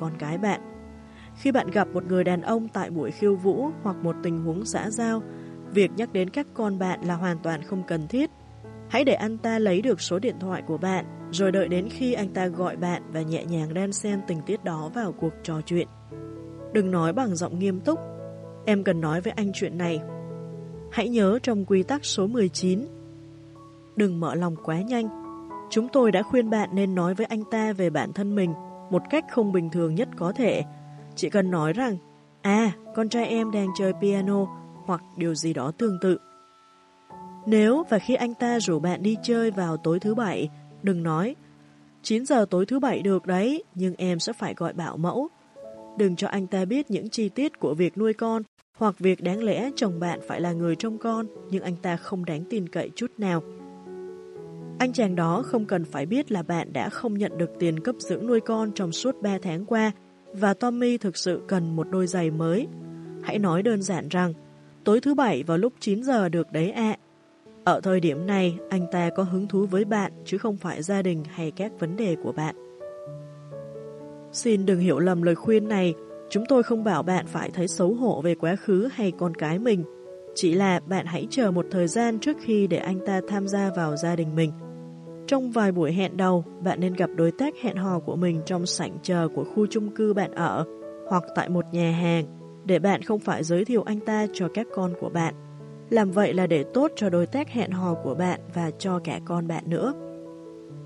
con gái bạn. Khi bạn gặp một người đàn ông tại buổi khiêu vũ hoặc một tình huống xã giao, việc nhắc đến các con bạn là hoàn toàn không cần thiết. Hãy để anh ta lấy được số điện thoại của bạn, rồi đợi đến khi anh ta gọi bạn và nhẹ nhàng đan xen tình tiết đó vào cuộc trò chuyện. Đừng nói bằng giọng nghiêm túc, em cần nói với anh chuyện này. Hãy nhớ trong quy tắc số 19, đừng mở lòng quá nhanh. Chúng tôi đã khuyên bạn nên nói với anh ta về bản thân mình một cách không bình thường nhất có thể. Chỉ cần nói rằng, à, con trai em đang chơi piano hoặc điều gì đó tương tự. Nếu và khi anh ta rủ bạn đi chơi vào tối thứ bảy, đừng nói 9 giờ tối thứ bảy được đấy, nhưng em sẽ phải gọi bảo mẫu. Đừng cho anh ta biết những chi tiết của việc nuôi con hoặc việc đáng lẽ chồng bạn phải là người trông con nhưng anh ta không đáng tin cậy chút nào. Anh chàng đó không cần phải biết là bạn đã không nhận được tiền cấp dưỡng nuôi con trong suốt 3 tháng qua và Tommy thực sự cần một đôi giày mới. Hãy nói đơn giản rằng, tối thứ bảy vào lúc 9 giờ được đấy ạ. Ở thời điểm này, anh ta có hứng thú với bạn chứ không phải gia đình hay các vấn đề của bạn. Xin đừng hiểu lầm lời khuyên này, chúng tôi không bảo bạn phải thấy xấu hổ về quá khứ hay con cái mình. Chỉ là bạn hãy chờ một thời gian trước khi để anh ta tham gia vào gia đình mình. Trong vài buổi hẹn đầu, bạn nên gặp đối tác hẹn hò của mình trong sảnh chờ của khu chung cư bạn ở hoặc tại một nhà hàng để bạn không phải giới thiệu anh ta cho các con của bạn. Làm vậy là để tốt cho đối tác hẹn hò của bạn và cho cả con bạn nữa.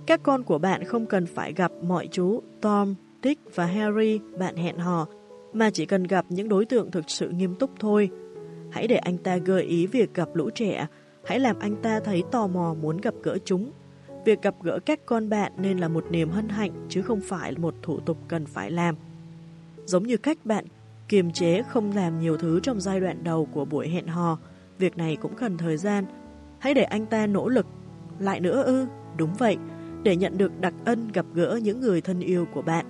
Các con của bạn không cần phải gặp mọi chú Tom, Dick và Harry bạn hẹn hò, mà chỉ cần gặp những đối tượng thực sự nghiêm túc thôi. Hãy để anh ta gợi ý việc gặp lũ trẻ, hãy làm anh ta thấy tò mò muốn gặp gỡ chúng. Việc gặp gỡ các con bạn nên là một niềm hân hạnh chứ không phải một thủ tục cần phải làm. Giống như cách bạn kiềm chế không làm nhiều thứ trong giai đoạn đầu của buổi hẹn hò, việc này cũng cần thời gian. Hãy để anh ta nỗ lực. Lại nữa ư, đúng vậy, để nhận được đặc ân gặp gỡ những người thân yêu của bạn.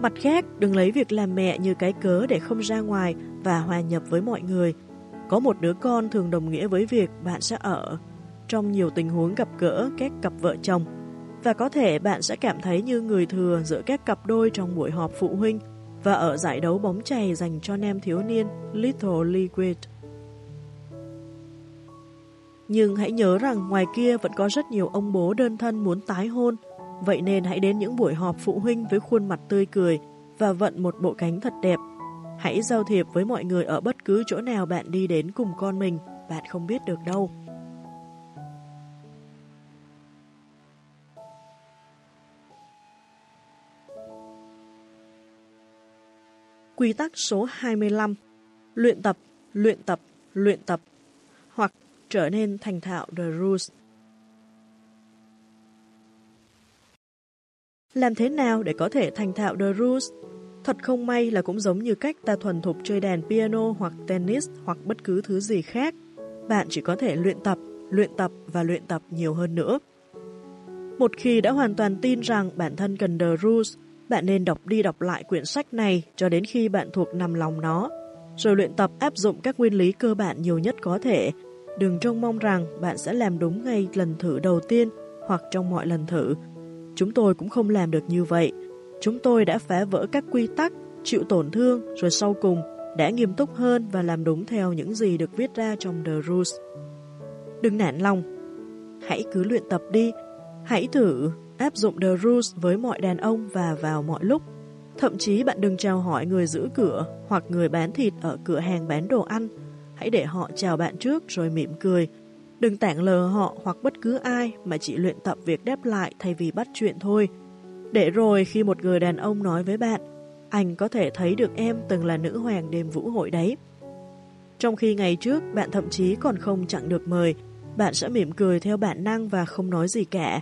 Mặt khác, đừng lấy việc làm mẹ như cái cớ để không ra ngoài và hòa nhập với mọi người. Có một đứa con thường đồng nghĩa với việc bạn sẽ ở trong nhiều tình huống gặp gỡ các cặp vợ chồng và có thể bạn sẽ cảm thấy như người thừa giữa các cặp đôi trong buổi họp phụ huynh và ở giải đấu bóng chày dành cho nam thiếu niên Little League. Nhưng hãy nhớ rằng ngoài kia vẫn có rất nhiều ông bố đơn thân muốn tái hôn, vậy nên hãy đến những buổi họp phụ huynh với khuôn mặt tươi cười và vận một bộ cánh thật đẹp. Hãy giao thiệp với mọi người ở bất cứ chỗ nào bạn đi đến cùng con mình, bạn không biết được đâu. Quy tắc số 25 Luyện tập, luyện tập, luyện tập hoặc trở nên thành thạo The Rules. Làm thế nào để có thể thành thạo The Rules? Thật không may là cũng giống như cách ta thuần thục chơi đàn piano hoặc tennis hoặc bất cứ thứ gì khác. Bạn chỉ có thể luyện tập, luyện tập và luyện tập nhiều hơn nữa. Một khi đã hoàn toàn tin rằng bản thân cần The Rules, bạn nên đọc đi đọc lại quyển sách này cho đến khi bạn thuộc nằm lòng nó, rồi luyện tập áp dụng các nguyên lý cơ bản nhiều nhất có thể. Đừng trông mong rằng bạn sẽ làm đúng ngay lần thử đầu tiên hoặc trong mọi lần thử. Chúng tôi cũng không làm được như vậy. Chúng tôi đã phá vỡ các quy tắc, chịu tổn thương, rồi sau cùng đã nghiêm túc hơn và làm đúng theo những gì được viết ra trong The Rules. Đừng nản lòng. Hãy cứ luyện tập đi. Hãy thử áp dụng The Rules với mọi đàn ông và vào mọi lúc. Thậm chí bạn đừng chào hỏi người giữ cửa hoặc người bán thịt ở cửa hàng bán đồ ăn. Hãy để họ chào bạn trước rồi mỉm cười. Đừng tảng lờ họ hoặc bất cứ ai mà chỉ luyện tập việc đáp lại thay vì bắt chuyện thôi. Để rồi khi một người đàn ông nói với bạn, anh có thể thấy được em từng là nữ hoàng đêm vũ hội đấy. Trong khi ngày trước bạn thậm chí còn không chặn được mời, bạn sẽ mỉm cười theo bản năng và không nói gì cả,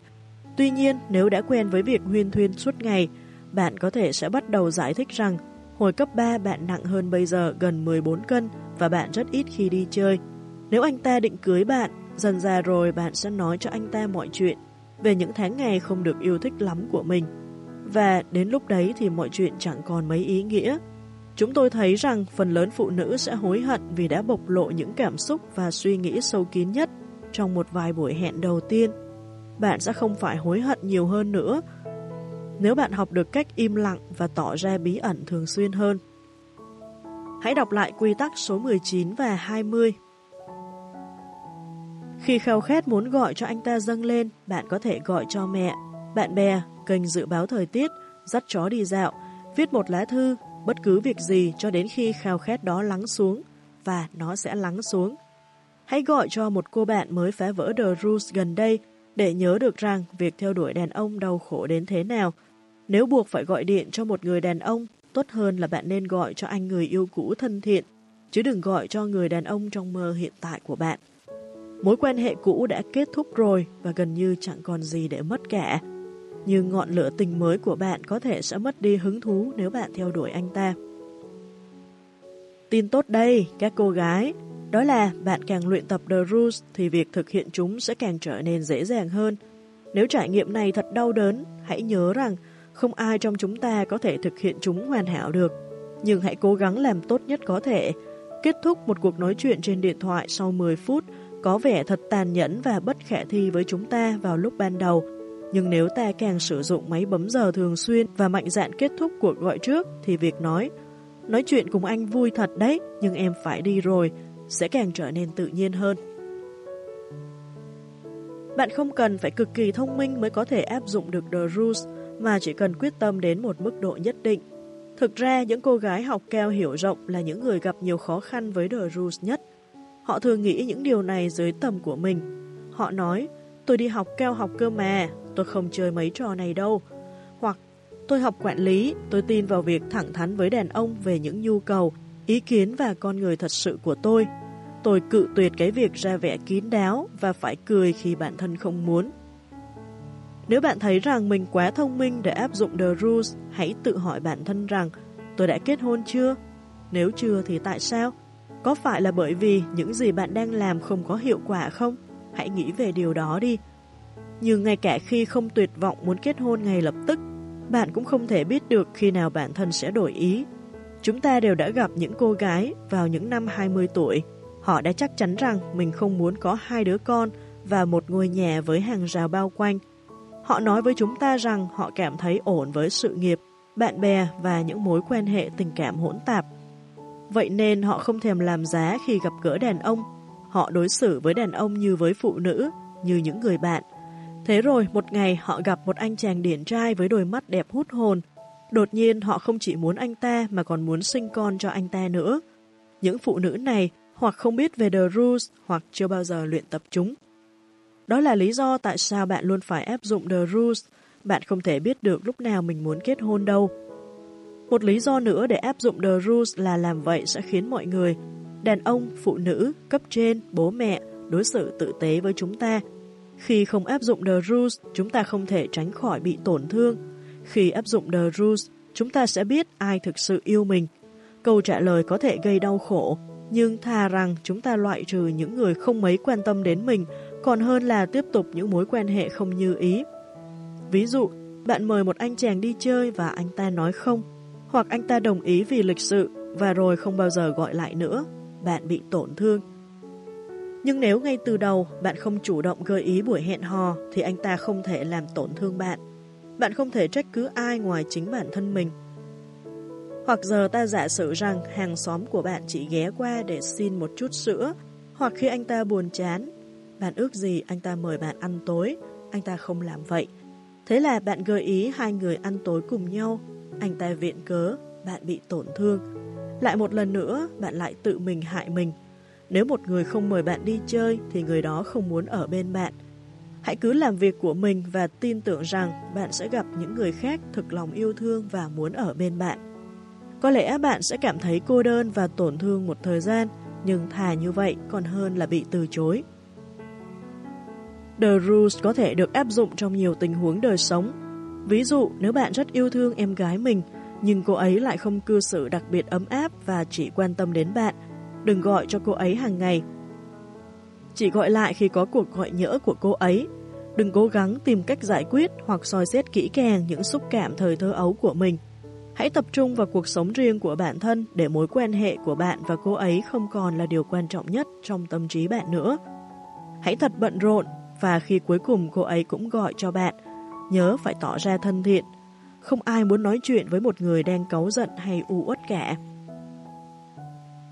Tuy nhiên, nếu đã quen với việc huyên thuyên suốt ngày, bạn có thể sẽ bắt đầu giải thích rằng hồi cấp 3 bạn nặng hơn bây giờ gần 14 cân và bạn rất ít khi đi chơi. Nếu anh ta định cưới bạn, dần ra rồi bạn sẽ nói cho anh ta mọi chuyện về những tháng ngày không được yêu thích lắm của mình. Và đến lúc đấy thì mọi chuyện chẳng còn mấy ý nghĩa. Chúng tôi thấy rằng phần lớn phụ nữ sẽ hối hận vì đã bộc lộ những cảm xúc và suy nghĩ sâu kín nhất trong một vài buổi hẹn đầu tiên bạn sẽ không phải hối hận nhiều hơn nữa. nếu bạn học được cách im lặng và tỏ ra bí ẩn thường xuyên hơn. Hãy đọc lại quy tắc số 19 và 20. Khi khao khát muốn gọi cho anh ta dâng lên, bạn có thể gọi cho mẹ, bạn bè, kênh dự báo thời tiết, dắt chó đi dạo, viết một lá thư, bất cứ việc gì cho đến khi khao khát đó lắng xuống, và nó sẽ lắng xuống. Hãy gọi cho một cô bạn mới phá vỡ The Rules gần đây để nhớ được rằng việc theo đuổi đàn ông đau khổ đến thế nào. Nếu buộc phải gọi điện cho một người đàn ông, tốt hơn là bạn nên gọi cho anh người yêu cũ thân thiện, chứ đừng gọi cho người đàn ông trong mơ hiện tại của bạn. Mối quan hệ cũ đã kết thúc rồi và gần như chẳng còn gì để mất cả. Nhưng ngọn lửa tình mới của bạn có thể sẽ mất đi hứng thú nếu bạn theo đuổi anh ta. Tin tốt đây, các cô gái, đó là bạn càng luyện tập The Rules thì việc thực hiện chúng sẽ càng trở nên dễ dàng hơn. Nếu trải nghiệm này thật đau đớn, hãy nhớ rằng không ai trong chúng ta có thể thực hiện chúng hoàn hảo được. Nhưng hãy cố gắng làm tốt nhất có thể. Kết thúc một cuộc nói chuyện trên điện thoại sau 10 phút có vẻ thật tàn nhẫn và bất khả thi với chúng ta vào lúc ban đầu. Nhưng nếu ta càng sử dụng máy bấm giờ thường xuyên và mạnh dạn kết thúc cuộc gọi trước thì việc nói Nói chuyện cùng anh vui thật đấy, nhưng em phải đi rồi, sẽ càng trở nên tự nhiên hơn. Bạn không cần phải cực kỳ thông minh mới có thể áp dụng được The Rules, mà chỉ cần quyết tâm đến một mức độ nhất định. Thực ra, những cô gái học cao hiểu rộng là những người gặp nhiều khó khăn với The Rules nhất. Họ thường nghĩ những điều này dưới tầm của mình. Họ nói, tôi đi học cao học cơ mà, tôi không chơi mấy trò này đâu. Hoặc, tôi học quản lý, tôi tin vào việc thẳng thắn với đàn ông về những nhu cầu, ý kiến và con người thật sự của tôi. Tôi cự tuyệt cái việc ra vẻ kín đáo và phải cười khi bản thân không muốn. Nếu bạn thấy rằng mình quá thông minh để áp dụng The Rules, hãy tự hỏi bản thân rằng tôi đã kết hôn chưa? Nếu chưa thì tại sao? Có phải là bởi vì những gì bạn đang làm không có hiệu quả không? Hãy nghĩ về điều đó đi. Nhưng ngay cả khi không tuyệt vọng muốn kết hôn ngay lập tức, bạn cũng không thể biết được khi nào bản thân sẽ đổi ý. Chúng ta đều đã gặp những cô gái vào những năm 20 tuổi. Họ đã chắc chắn rằng mình không muốn có hai đứa con và một ngôi nhà với hàng rào bao quanh. Họ nói với chúng ta rằng họ cảm thấy ổn với sự nghiệp, bạn bè và những mối quan hệ tình cảm hỗn tạp. Vậy nên họ không thèm làm giá khi gặp gỡ đàn ông. Họ đối xử với đàn ông như với phụ nữ, như những người bạn. Thế rồi một ngày họ gặp một anh chàng điển trai với đôi mắt đẹp hút hồn, Đột nhiên họ không chỉ muốn anh ta mà còn muốn sinh con cho anh ta nữa. Những phụ nữ này hoặc không biết về The Rules hoặc chưa bao giờ luyện tập chúng. Đó là lý do tại sao bạn luôn phải áp dụng The Rules. Bạn không thể biết được lúc nào mình muốn kết hôn đâu. Một lý do nữa để áp dụng The Rules là làm vậy sẽ khiến mọi người, đàn ông, phụ nữ, cấp trên, bố mẹ, đối xử tử tế với chúng ta. Khi không áp dụng The Rules, chúng ta không thể tránh khỏi bị tổn thương, khi áp dụng The Rules, chúng ta sẽ biết ai thực sự yêu mình. Câu trả lời có thể gây đau khổ, nhưng thà rằng chúng ta loại trừ những người không mấy quan tâm đến mình, còn hơn là tiếp tục những mối quan hệ không như ý. Ví dụ, bạn mời một anh chàng đi chơi và anh ta nói không, hoặc anh ta đồng ý vì lịch sự và rồi không bao giờ gọi lại nữa, bạn bị tổn thương. Nhưng nếu ngay từ đầu bạn không chủ động gợi ý buổi hẹn hò thì anh ta không thể làm tổn thương bạn. Bạn không thể trách cứ ai ngoài chính bản thân mình. Hoặc giờ ta giả sử rằng hàng xóm của bạn chỉ ghé qua để xin một chút sữa, hoặc khi anh ta buồn chán, bạn ước gì anh ta mời bạn ăn tối, anh ta không làm vậy. Thế là bạn gợi ý hai người ăn tối cùng nhau, anh ta viện cớ, bạn bị tổn thương. Lại một lần nữa, bạn lại tự mình hại mình. Nếu một người không mời bạn đi chơi thì người đó không muốn ở bên bạn. Hãy cứ làm việc của mình và tin tưởng rằng bạn sẽ gặp những người khác thực lòng yêu thương và muốn ở bên bạn. Có lẽ bạn sẽ cảm thấy cô đơn và tổn thương một thời gian, nhưng thà như vậy còn hơn là bị từ chối. The Rules có thể được áp dụng trong nhiều tình huống đời sống. Ví dụ, nếu bạn rất yêu thương em gái mình, nhưng cô ấy lại không cư xử đặc biệt ấm áp và chỉ quan tâm đến bạn, đừng gọi cho cô ấy hàng ngày chỉ gọi lại khi có cuộc gọi nhỡ của cô ấy. Đừng cố gắng tìm cách giải quyết hoặc soi xét kỹ càng những xúc cảm thời thơ ấu của mình. Hãy tập trung vào cuộc sống riêng của bản thân để mối quan hệ của bạn và cô ấy không còn là điều quan trọng nhất trong tâm trí bạn nữa. Hãy thật bận rộn và khi cuối cùng cô ấy cũng gọi cho bạn, nhớ phải tỏ ra thân thiện. Không ai muốn nói chuyện với một người đang cáu giận hay u uất cả.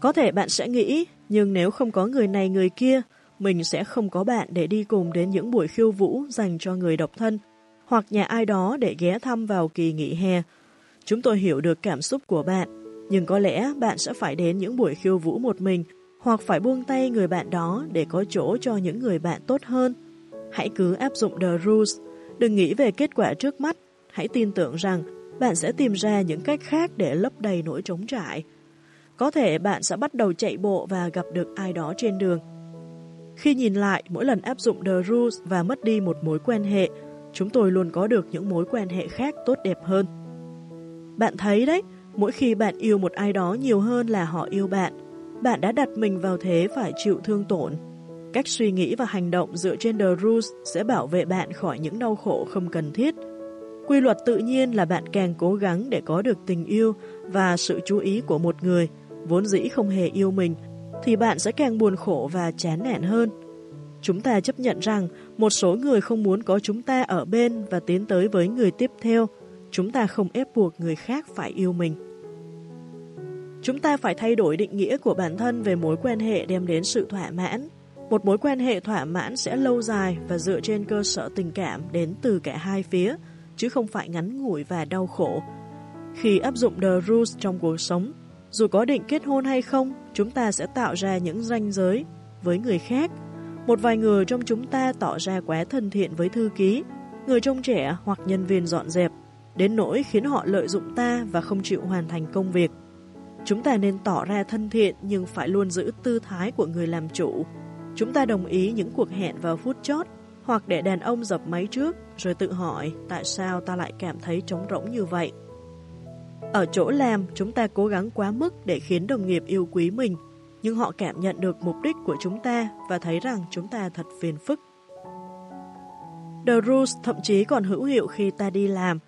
Có thể bạn sẽ nghĩ, nhưng nếu không có người này người kia, mình sẽ không có bạn để đi cùng đến những buổi khiêu vũ dành cho người độc thân, hoặc nhà ai đó để ghé thăm vào kỳ nghỉ hè. Chúng tôi hiểu được cảm xúc của bạn, nhưng có lẽ bạn sẽ phải đến những buổi khiêu vũ một mình, hoặc phải buông tay người bạn đó để có chỗ cho những người bạn tốt hơn. Hãy cứ áp dụng The Rules, đừng nghĩ về kết quả trước mắt, hãy tin tưởng rằng bạn sẽ tìm ra những cách khác để lấp đầy nỗi trống trải. Có thể bạn sẽ bắt đầu chạy bộ và gặp được ai đó trên đường. Khi nhìn lại, mỗi lần áp dụng The Rules và mất đi một mối quan hệ, chúng tôi luôn có được những mối quan hệ khác tốt đẹp hơn. Bạn thấy đấy, mỗi khi bạn yêu một ai đó nhiều hơn là họ yêu bạn, bạn đã đặt mình vào thế phải chịu thương tổn. Cách suy nghĩ và hành động dựa trên The Rules sẽ bảo vệ bạn khỏi những đau khổ không cần thiết. Quy luật tự nhiên là bạn càng cố gắng để có được tình yêu và sự chú ý của một người, vốn dĩ không hề yêu mình, thì bạn sẽ càng buồn khổ và chán nản hơn. Chúng ta chấp nhận rằng một số người không muốn có chúng ta ở bên và tiến tới với người tiếp theo. Chúng ta không ép buộc người khác phải yêu mình. Chúng ta phải thay đổi định nghĩa của bản thân về mối quan hệ đem đến sự thỏa mãn. Một mối quan hệ thỏa mãn sẽ lâu dài và dựa trên cơ sở tình cảm đến từ cả hai phía, chứ không phải ngắn ngủi và đau khổ. Khi áp dụng The Rules trong cuộc sống, dù có định kết hôn hay không, chúng ta sẽ tạo ra những ranh giới với người khác. Một vài người trong chúng ta tỏ ra quá thân thiện với thư ký, người trông trẻ hoặc nhân viên dọn dẹp, đến nỗi khiến họ lợi dụng ta và không chịu hoàn thành công việc. Chúng ta nên tỏ ra thân thiện nhưng phải luôn giữ tư thái của người làm chủ. Chúng ta đồng ý những cuộc hẹn vào phút chót hoặc để đàn ông dập máy trước rồi tự hỏi tại sao ta lại cảm thấy trống rỗng như vậy. Ở chỗ làm, chúng ta cố gắng quá mức để khiến đồng nghiệp yêu quý mình, nhưng họ cảm nhận được mục đích của chúng ta và thấy rằng chúng ta thật phiền phức. The Rules thậm chí còn hữu hiệu khi ta đi làm.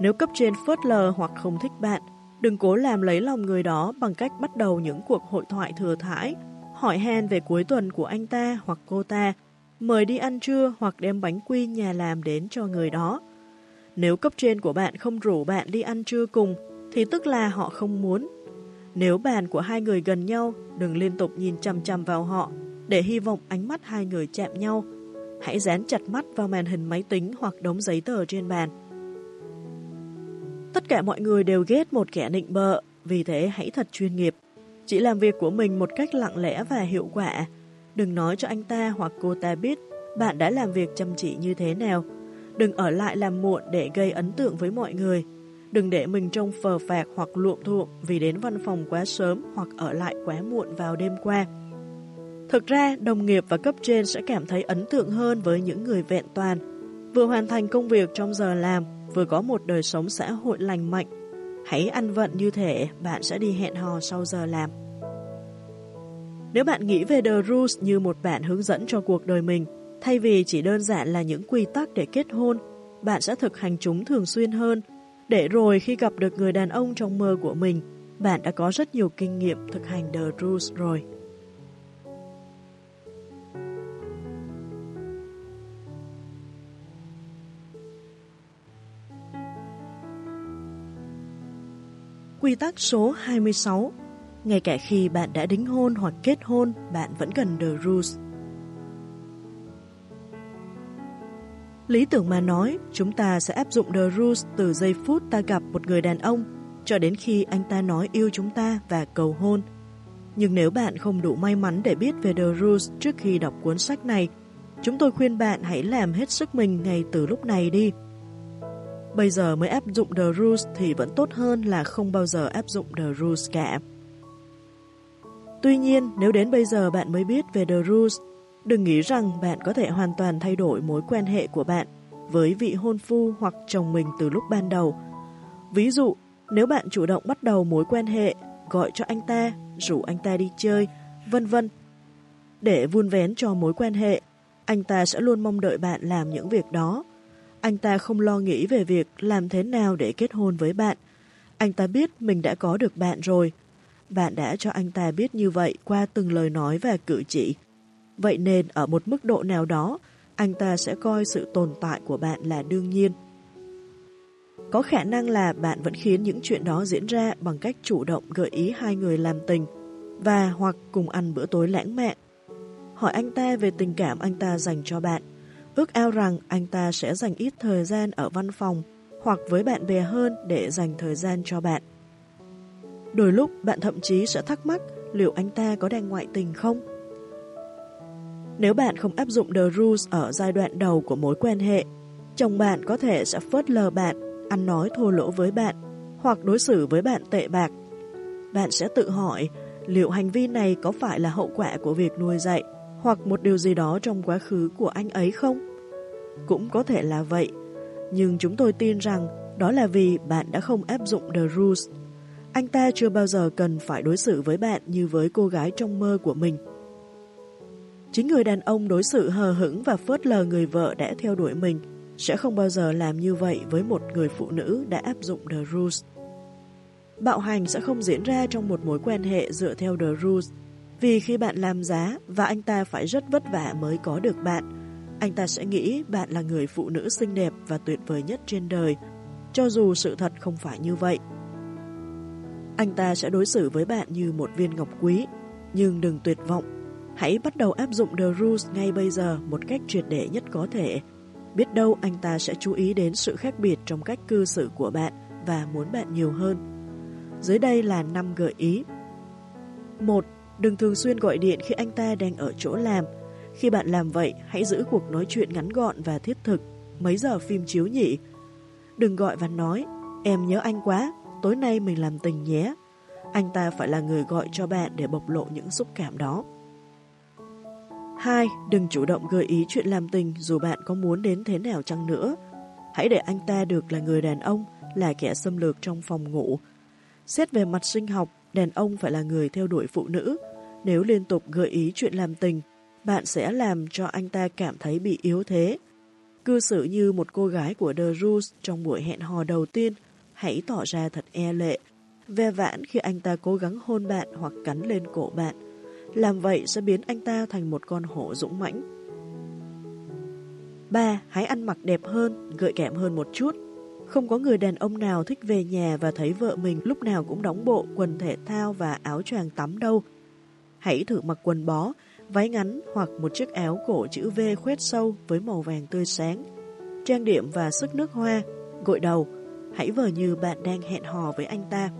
Nếu cấp trên phớt lờ hoặc không thích bạn, đừng cố làm lấy lòng người đó bằng cách bắt đầu những cuộc hội thoại thừa thãi, hỏi han về cuối tuần của anh ta hoặc cô ta, mời đi ăn trưa hoặc đem bánh quy nhà làm đến cho người đó. Nếu cấp trên của bạn không rủ bạn đi ăn trưa cùng, thì tức là họ không muốn. Nếu bàn của hai người gần nhau, đừng liên tục nhìn chằm chằm vào họ để hy vọng ánh mắt hai người chạm nhau. Hãy dán chặt mắt vào màn hình máy tính hoặc đống giấy tờ trên bàn. Tất cả mọi người đều ghét một kẻ nịnh bợ, vì thế hãy thật chuyên nghiệp. Chỉ làm việc của mình một cách lặng lẽ và hiệu quả. Đừng nói cho anh ta hoặc cô ta biết bạn đã làm việc chăm chỉ như thế nào. Đừng ở lại làm muộn để gây ấn tượng với mọi người. Đừng để mình trông phờ phạc hoặc luộm thuộm vì đến văn phòng quá sớm hoặc ở lại quá muộn vào đêm qua. Thực ra, đồng nghiệp và cấp trên sẽ cảm thấy ấn tượng hơn với những người vẹn toàn, vừa hoàn thành công việc trong giờ làm, vừa có một đời sống xã hội lành mạnh. Hãy ăn vận như thể bạn sẽ đi hẹn hò sau giờ làm. Nếu bạn nghĩ về The Rules như một bản hướng dẫn cho cuộc đời mình, thay vì chỉ đơn giản là những quy tắc để kết hôn, bạn sẽ thực hành chúng thường xuyên hơn để rồi khi gặp được người đàn ông trong mơ của mình, bạn đã có rất nhiều kinh nghiệm thực hành The Rules rồi. Quy tắc số 26 Ngay cả khi bạn đã đính hôn hoặc kết hôn, bạn vẫn cần The Rules. Lý tưởng mà nói, chúng ta sẽ áp dụng The Rules từ giây phút ta gặp một người đàn ông cho đến khi anh ta nói yêu chúng ta và cầu hôn. Nhưng nếu bạn không đủ may mắn để biết về The Rules trước khi đọc cuốn sách này, chúng tôi khuyên bạn hãy làm hết sức mình ngay từ lúc này đi. Bây giờ mới áp dụng The Rules thì vẫn tốt hơn là không bao giờ áp dụng The Rules cả. Tuy nhiên, nếu đến bây giờ bạn mới biết về The Rules Đừng nghĩ rằng bạn có thể hoàn toàn thay đổi mối quan hệ của bạn với vị hôn phu hoặc chồng mình từ lúc ban đầu. Ví dụ, nếu bạn chủ động bắt đầu mối quan hệ, gọi cho anh ta, rủ anh ta đi chơi, vân vân. Để vun vén cho mối quan hệ, anh ta sẽ luôn mong đợi bạn làm những việc đó. Anh ta không lo nghĩ về việc làm thế nào để kết hôn với bạn. Anh ta biết mình đã có được bạn rồi. Bạn đã cho anh ta biết như vậy qua từng lời nói và cử chỉ. Vậy nên ở một mức độ nào đó, anh ta sẽ coi sự tồn tại của bạn là đương nhiên. Có khả năng là bạn vẫn khiến những chuyện đó diễn ra bằng cách chủ động gợi ý hai người làm tình và hoặc cùng ăn bữa tối lãng mạn. Hỏi anh ta về tình cảm anh ta dành cho bạn. Ước ao rằng anh ta sẽ dành ít thời gian ở văn phòng hoặc với bạn bè hơn để dành thời gian cho bạn. Đôi lúc bạn thậm chí sẽ thắc mắc liệu anh ta có đang ngoại tình không? Nếu bạn không áp dụng The Rules ở giai đoạn đầu của mối quan hệ, chồng bạn có thể sẽ phớt lờ bạn, ăn nói thô lỗ với bạn, hoặc đối xử với bạn tệ bạc. Bạn sẽ tự hỏi liệu hành vi này có phải là hậu quả của việc nuôi dạy hoặc một điều gì đó trong quá khứ của anh ấy không? Cũng có thể là vậy, nhưng chúng tôi tin rằng đó là vì bạn đã không áp dụng The Rules. Anh ta chưa bao giờ cần phải đối xử với bạn như với cô gái trong mơ của mình. Chính người đàn ông đối xử hờ hững và phớt lờ người vợ đã theo đuổi mình sẽ không bao giờ làm như vậy với một người phụ nữ đã áp dụng The Rules. Bạo hành sẽ không diễn ra trong một mối quan hệ dựa theo The Rules vì khi bạn làm giá và anh ta phải rất vất vả mới có được bạn, anh ta sẽ nghĩ bạn là người phụ nữ xinh đẹp và tuyệt vời nhất trên đời, cho dù sự thật không phải như vậy. Anh ta sẽ đối xử với bạn như một viên ngọc quý, nhưng đừng tuyệt vọng. Hãy bắt đầu áp dụng The Rules ngay bây giờ một cách triệt để nhất có thể. Biết đâu anh ta sẽ chú ý đến sự khác biệt trong cách cư xử của bạn và muốn bạn nhiều hơn. Dưới đây là 5 gợi ý. 1. Đừng thường xuyên gọi điện khi anh ta đang ở chỗ làm. Khi bạn làm vậy, hãy giữ cuộc nói chuyện ngắn gọn và thiết thực. Mấy giờ phim chiếu nhỉ? Đừng gọi và nói, em nhớ anh quá, tối nay mình làm tình nhé. Anh ta phải là người gọi cho bạn để bộc lộ những xúc cảm đó. 2. Đừng chủ động gợi ý chuyện làm tình dù bạn có muốn đến thế nào chăng nữa. Hãy để anh ta được là người đàn ông, là kẻ xâm lược trong phòng ngủ. Xét về mặt sinh học, đàn ông phải là người theo đuổi phụ nữ. Nếu liên tục gợi ý chuyện làm tình, bạn sẽ làm cho anh ta cảm thấy bị yếu thế. Cư xử như một cô gái của The Rules trong buổi hẹn hò đầu tiên, hãy tỏ ra thật e lệ, ve vãn khi anh ta cố gắng hôn bạn hoặc cắn lên cổ bạn. Làm vậy sẽ biến anh ta thành một con hổ dũng mãnh. 3. Hãy ăn mặc đẹp hơn, gợi cảm hơn một chút. Không có người đàn ông nào thích về nhà và thấy vợ mình lúc nào cũng đóng bộ quần thể thao và áo choàng tắm đâu. Hãy thử mặc quần bó, váy ngắn hoặc một chiếc áo cổ chữ V khoét sâu với màu vàng tươi sáng. Trang điểm và sức nước hoa, gội đầu, hãy vờ như bạn đang hẹn hò với anh ta.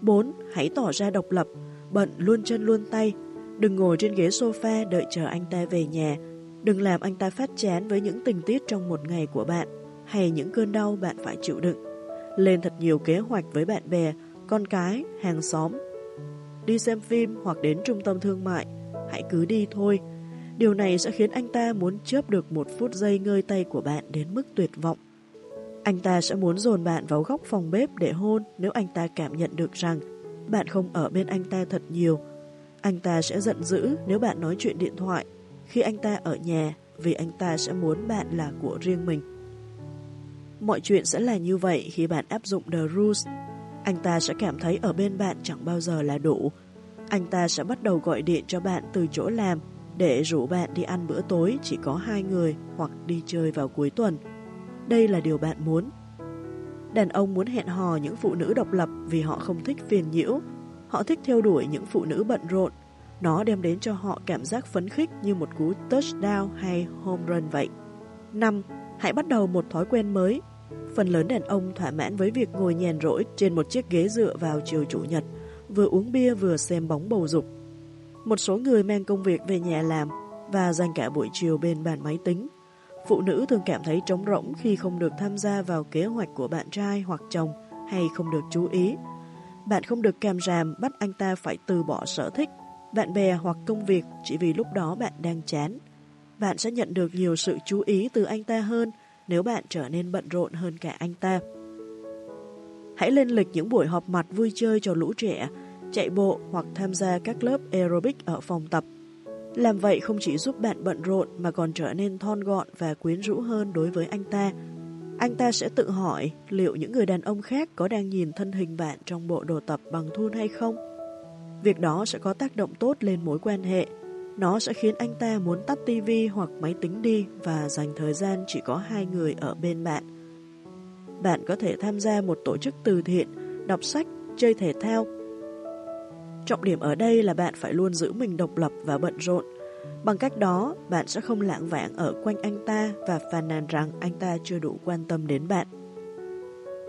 4. Hãy tỏ ra độc lập, bận luôn chân luôn tay. Đừng ngồi trên ghế sofa đợi chờ anh ta về nhà. Đừng làm anh ta phát chán với những tình tiết trong một ngày của bạn hay những cơn đau bạn phải chịu đựng. Lên thật nhiều kế hoạch với bạn bè, con cái, hàng xóm. Đi xem phim hoặc đến trung tâm thương mại, hãy cứ đi thôi. Điều này sẽ khiến anh ta muốn chớp được một phút giây ngơi tay của bạn đến mức tuyệt vọng. Anh ta sẽ muốn dồn bạn vào góc phòng bếp để hôn nếu anh ta cảm nhận được rằng bạn không ở bên anh ta thật nhiều. Anh ta sẽ giận dữ nếu bạn nói chuyện điện thoại khi anh ta ở nhà vì anh ta sẽ muốn bạn là của riêng mình. Mọi chuyện sẽ là như vậy khi bạn áp dụng The Rules. Anh ta sẽ cảm thấy ở bên bạn chẳng bao giờ là đủ. Anh ta sẽ bắt đầu gọi điện cho bạn từ chỗ làm để rủ bạn đi ăn bữa tối chỉ có hai người hoặc đi chơi vào cuối tuần. Đây là điều bạn muốn. Đàn ông muốn hẹn hò những phụ nữ độc lập vì họ không thích phiền nhiễu. Họ thích theo đuổi những phụ nữ bận rộn. Nó đem đến cho họ cảm giác phấn khích như một cú touchdown hay home run vậy. 5. Hãy bắt đầu một thói quen mới. Phần lớn đàn ông thỏa mãn với việc ngồi nhàn rỗi trên một chiếc ghế dựa vào chiều chủ nhật, vừa uống bia vừa xem bóng bầu dục. Một số người mang công việc về nhà làm và dành cả buổi chiều bên bàn máy tính. Phụ nữ thường cảm thấy trống rỗng khi không được tham gia vào kế hoạch của bạn trai hoặc chồng hay không được chú ý. Bạn không được cam ràm bắt anh ta phải từ bỏ sở thích, bạn bè hoặc công việc chỉ vì lúc đó bạn đang chán bạn sẽ nhận được nhiều sự chú ý từ anh ta hơn nếu bạn trở nên bận rộn hơn cả anh ta. Hãy lên lịch những buổi họp mặt vui chơi cho lũ trẻ, chạy bộ hoặc tham gia các lớp aerobic ở phòng tập. Làm vậy không chỉ giúp bạn bận rộn mà còn trở nên thon gọn và quyến rũ hơn đối với anh ta. Anh ta sẽ tự hỏi liệu những người đàn ông khác có đang nhìn thân hình bạn trong bộ đồ tập bằng thun hay không. Việc đó sẽ có tác động tốt lên mối quan hệ nó sẽ khiến anh ta muốn tắt tivi hoặc máy tính đi và dành thời gian chỉ có hai người ở bên bạn. bạn có thể tham gia một tổ chức từ thiện, đọc sách, chơi thể thao. Trọng điểm ở đây là bạn phải luôn giữ mình độc lập và bận rộn. Bằng cách đó, bạn sẽ không lãng vãng ở quanh anh ta và phàn nàn rằng anh ta chưa đủ quan tâm đến bạn.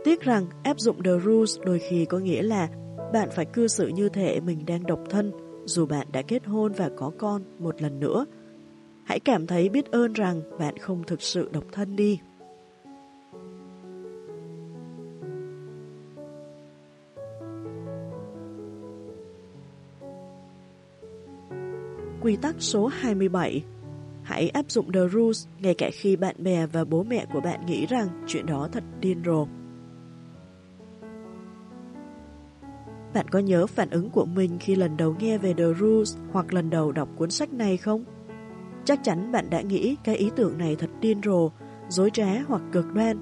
Tiếc rằng áp dụng The Rules đôi khi có nghĩa là bạn phải cư xử như thể mình đang độc thân, dù bạn đã kết hôn và có con một lần nữa. Hãy cảm thấy biết ơn rằng bạn không thực sự độc thân đi. Quy tắc số 27 Hãy áp dụng The Rules ngay cả khi bạn bè và bố mẹ của bạn nghĩ rằng chuyện đó thật điên rồ. Bạn có nhớ phản ứng của mình khi lần đầu nghe về The Rules hoặc lần đầu đọc cuốn sách này không? Chắc chắn bạn đã nghĩ cái ý tưởng này thật điên rồ, dối trá hoặc cực đoan.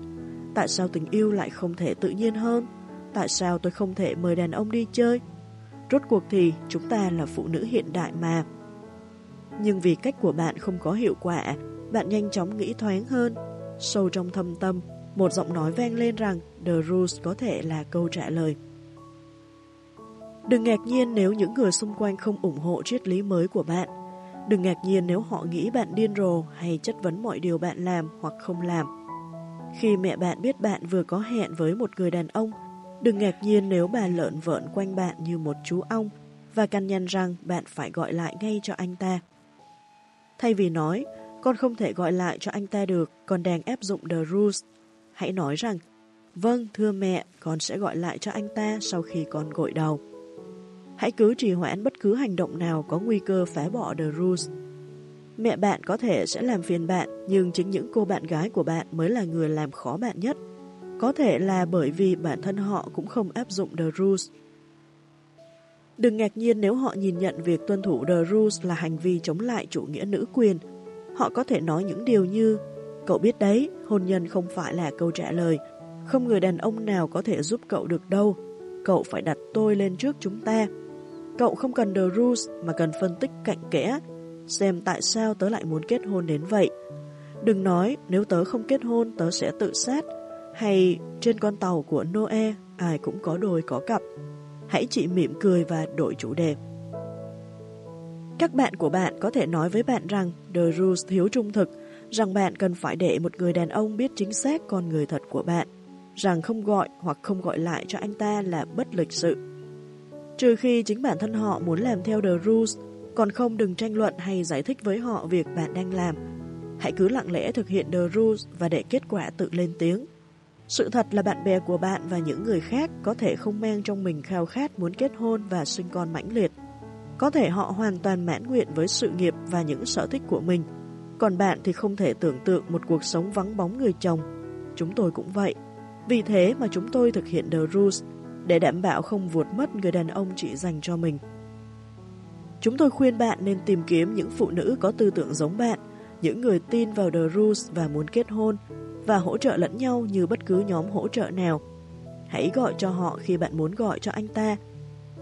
Tại sao tình yêu lại không thể tự nhiên hơn? Tại sao tôi không thể mời đàn ông đi chơi? Rốt cuộc thì chúng ta là phụ nữ hiện đại mà. Nhưng vì cách của bạn không có hiệu quả, bạn nhanh chóng nghĩ thoáng hơn. Sâu trong thâm tâm, một giọng nói vang lên rằng The Rules có thể là câu trả lời. Đừng ngạc nhiên nếu những người xung quanh không ủng hộ triết lý mới của bạn. Đừng ngạc nhiên nếu họ nghĩ bạn điên rồ hay chất vấn mọi điều bạn làm hoặc không làm. Khi mẹ bạn biết bạn vừa có hẹn với một người đàn ông, đừng ngạc nhiên nếu bà lợn vợn quanh bạn như một chú ong và căn nhăn rằng bạn phải gọi lại ngay cho anh ta. Thay vì nói, con không thể gọi lại cho anh ta được, con đang áp dụng The Rules. Hãy nói rằng, vâng, thưa mẹ, con sẽ gọi lại cho anh ta sau khi con gội đầu. Hãy cứ trì hoãn bất cứ hành động nào có nguy cơ phá bỏ The Rules. Mẹ bạn có thể sẽ làm phiền bạn, nhưng chính những cô bạn gái của bạn mới là người làm khó bạn nhất. Có thể là bởi vì bản thân họ cũng không áp dụng The Rules. Đừng ngạc nhiên nếu họ nhìn nhận việc tuân thủ The Rules là hành vi chống lại chủ nghĩa nữ quyền. Họ có thể nói những điều như Cậu biết đấy, hôn nhân không phải là câu trả lời. Không người đàn ông nào có thể giúp cậu được đâu. Cậu phải đặt tôi lên trước chúng ta. Cậu không cần The Rules mà cần phân tích cạnh kẽ, xem tại sao tớ lại muốn kết hôn đến vậy. Đừng nói nếu tớ không kết hôn tớ sẽ tự sát, hay trên con tàu của Noe ai cũng có đôi có cặp. Hãy chỉ mỉm cười và đổi chủ đề. Các bạn của bạn có thể nói với bạn rằng The Rules thiếu trung thực, rằng bạn cần phải để một người đàn ông biết chính xác con người thật của bạn, rằng không gọi hoặc không gọi lại cho anh ta là bất lịch sự. Trừ khi chính bản thân họ muốn làm theo The Rules, còn không đừng tranh luận hay giải thích với họ việc bạn đang làm. Hãy cứ lặng lẽ thực hiện The Rules và để kết quả tự lên tiếng. Sự thật là bạn bè của bạn và những người khác có thể không mang trong mình khao khát muốn kết hôn và sinh con mãnh liệt. Có thể họ hoàn toàn mãn nguyện với sự nghiệp và những sở thích của mình, còn bạn thì không thể tưởng tượng một cuộc sống vắng bóng người chồng. Chúng tôi cũng vậy. Vì thế mà chúng tôi thực hiện The Rules để đảm bảo không vụt mất người đàn ông chỉ dành cho mình. Chúng tôi khuyên bạn nên tìm kiếm những phụ nữ có tư tưởng giống bạn, những người tin vào The Rules và muốn kết hôn, và hỗ trợ lẫn nhau như bất cứ nhóm hỗ trợ nào. Hãy gọi cho họ khi bạn muốn gọi cho anh ta.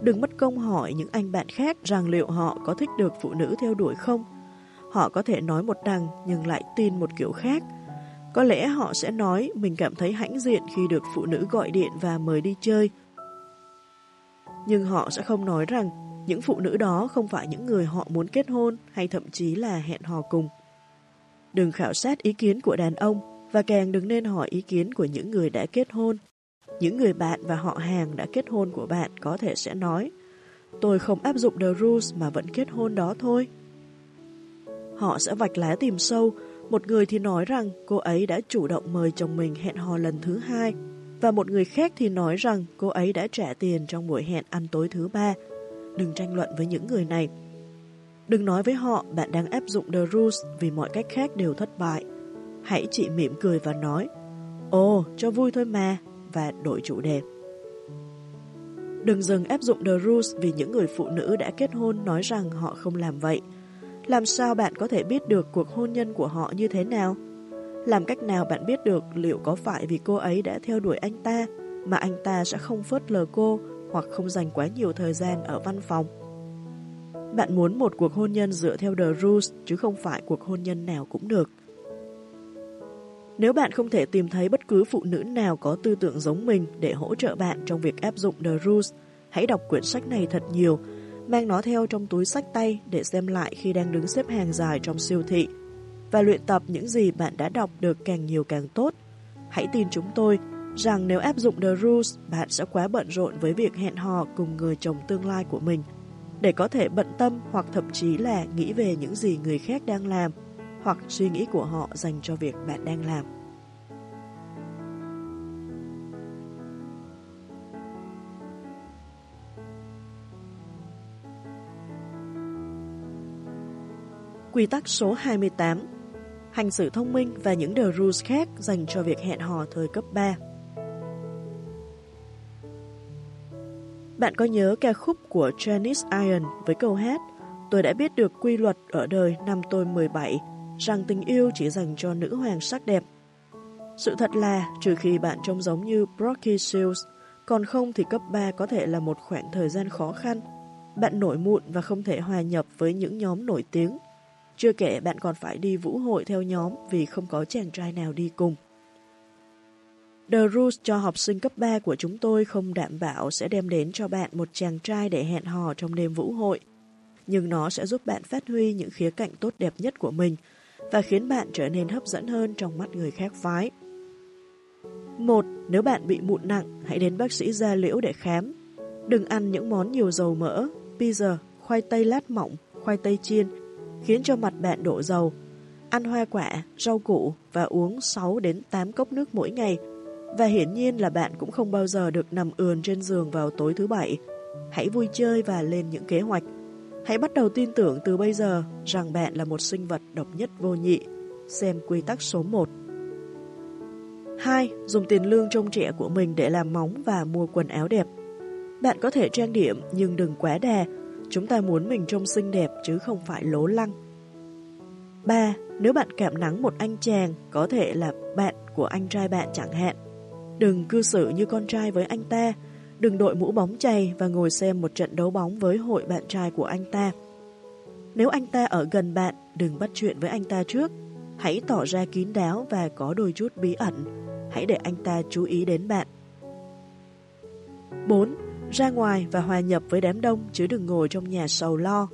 Đừng mất công hỏi những anh bạn khác rằng liệu họ có thích được phụ nữ theo đuổi không. Họ có thể nói một đằng nhưng lại tin một kiểu khác. Có lẽ họ sẽ nói mình cảm thấy hãnh diện khi được phụ nữ gọi điện và mời đi chơi. Nhưng họ sẽ không nói rằng những phụ nữ đó không phải những người họ muốn kết hôn hay thậm chí là hẹn hò cùng. Đừng khảo sát ý kiến của đàn ông và càng đừng nên hỏi ý kiến của những người đã kết hôn. Những người bạn và họ hàng đã kết hôn của bạn có thể sẽ nói Tôi không áp dụng The Rules mà vẫn kết hôn đó thôi. Họ sẽ vạch lá tìm sâu, một người thì nói rằng cô ấy đã chủ động mời chồng mình hẹn hò lần thứ hai, và một người khác thì nói rằng cô ấy đã trả tiền trong buổi hẹn ăn tối thứ ba. Đừng tranh luận với những người này. Đừng nói với họ bạn đang áp dụng The Rules vì mọi cách khác đều thất bại. Hãy chỉ mỉm cười và nói Ồ, cho vui thôi mà và đổi chủ đề. Đừng dừng áp dụng The Rules vì những người phụ nữ đã kết hôn nói rằng họ không làm vậy. Làm sao bạn có thể biết được cuộc hôn nhân của họ như thế nào? Làm cách nào bạn biết được liệu có phải vì cô ấy đã theo đuổi anh ta mà anh ta sẽ không phớt lờ cô hoặc không dành quá nhiều thời gian ở văn phòng? Bạn muốn một cuộc hôn nhân dựa theo The Rules chứ không phải cuộc hôn nhân nào cũng được. Nếu bạn không thể tìm thấy bất cứ phụ nữ nào có tư tưởng giống mình để hỗ trợ bạn trong việc áp dụng The Rules, hãy đọc quyển sách này thật nhiều, mang nó theo trong túi sách tay để xem lại khi đang đứng xếp hàng dài trong siêu thị và luyện tập những gì bạn đã đọc được càng nhiều càng tốt. Hãy tin chúng tôi rằng nếu áp dụng The Rules, bạn sẽ quá bận rộn với việc hẹn hò cùng người chồng tương lai của mình để có thể bận tâm hoặc thậm chí là nghĩ về những gì người khác đang làm hoặc suy nghĩ của họ dành cho việc bạn đang làm. Quy tắc số 28 Hành xử thông minh và những the rules khác dành cho việc hẹn hò thời cấp 3 Bạn có nhớ ca khúc của Janice Iron với câu hát Tôi đã biết được quy luật ở đời năm tôi 17 rằng tình yêu chỉ dành cho nữ hoàng sắc đẹp. Sự thật là, trừ khi bạn trông giống như Brocky Shields, còn không thì cấp 3 có thể là một khoảng thời gian khó khăn. Bạn nổi mụn và không thể hòa nhập với những nhóm nổi tiếng. Chưa kể bạn còn phải đi vũ hội theo nhóm vì không có chàng trai nào đi cùng. The Rules cho học sinh cấp 3 của chúng tôi không đảm bảo sẽ đem đến cho bạn một chàng trai để hẹn hò trong đêm vũ hội, nhưng nó sẽ giúp bạn phát huy những khía cạnh tốt đẹp nhất của mình và khiến bạn trở nên hấp dẫn hơn trong mắt người khác phái. Một, Nếu bạn bị mụn nặng, hãy đến bác sĩ da liễu để khám. Đừng ăn những món nhiều dầu mỡ, pizza, khoai tây lát mỏng, khoai tây chiên, khiến cho mặt bạn đổ dầu. Ăn hoa quả, rau củ và uống 6 đến 8 cốc nước mỗi ngày – và hiển nhiên là bạn cũng không bao giờ được nằm ườn trên giường vào tối thứ bảy. Hãy vui chơi và lên những kế hoạch. Hãy bắt đầu tin tưởng từ bây giờ rằng bạn là một sinh vật độc nhất vô nhị. Xem quy tắc số 1. 2. Dùng tiền lương trông trẻ của mình để làm móng và mua quần áo đẹp. Bạn có thể trang điểm nhưng đừng quá đà. Chúng ta muốn mình trông xinh đẹp chứ không phải lố lăng. 3. Nếu bạn cảm nắng một anh chàng, có thể là bạn của anh trai bạn chẳng hạn, Đừng cư xử như con trai với anh ta, đừng đội mũ bóng chày và ngồi xem một trận đấu bóng với hội bạn trai của anh ta. Nếu anh ta ở gần bạn, đừng bắt chuyện với anh ta trước. Hãy tỏ ra kín đáo và có đôi chút bí ẩn. Hãy để anh ta chú ý đến bạn. 4. Ra ngoài và hòa nhập với đám đông chứ đừng ngồi trong nhà sầu lo.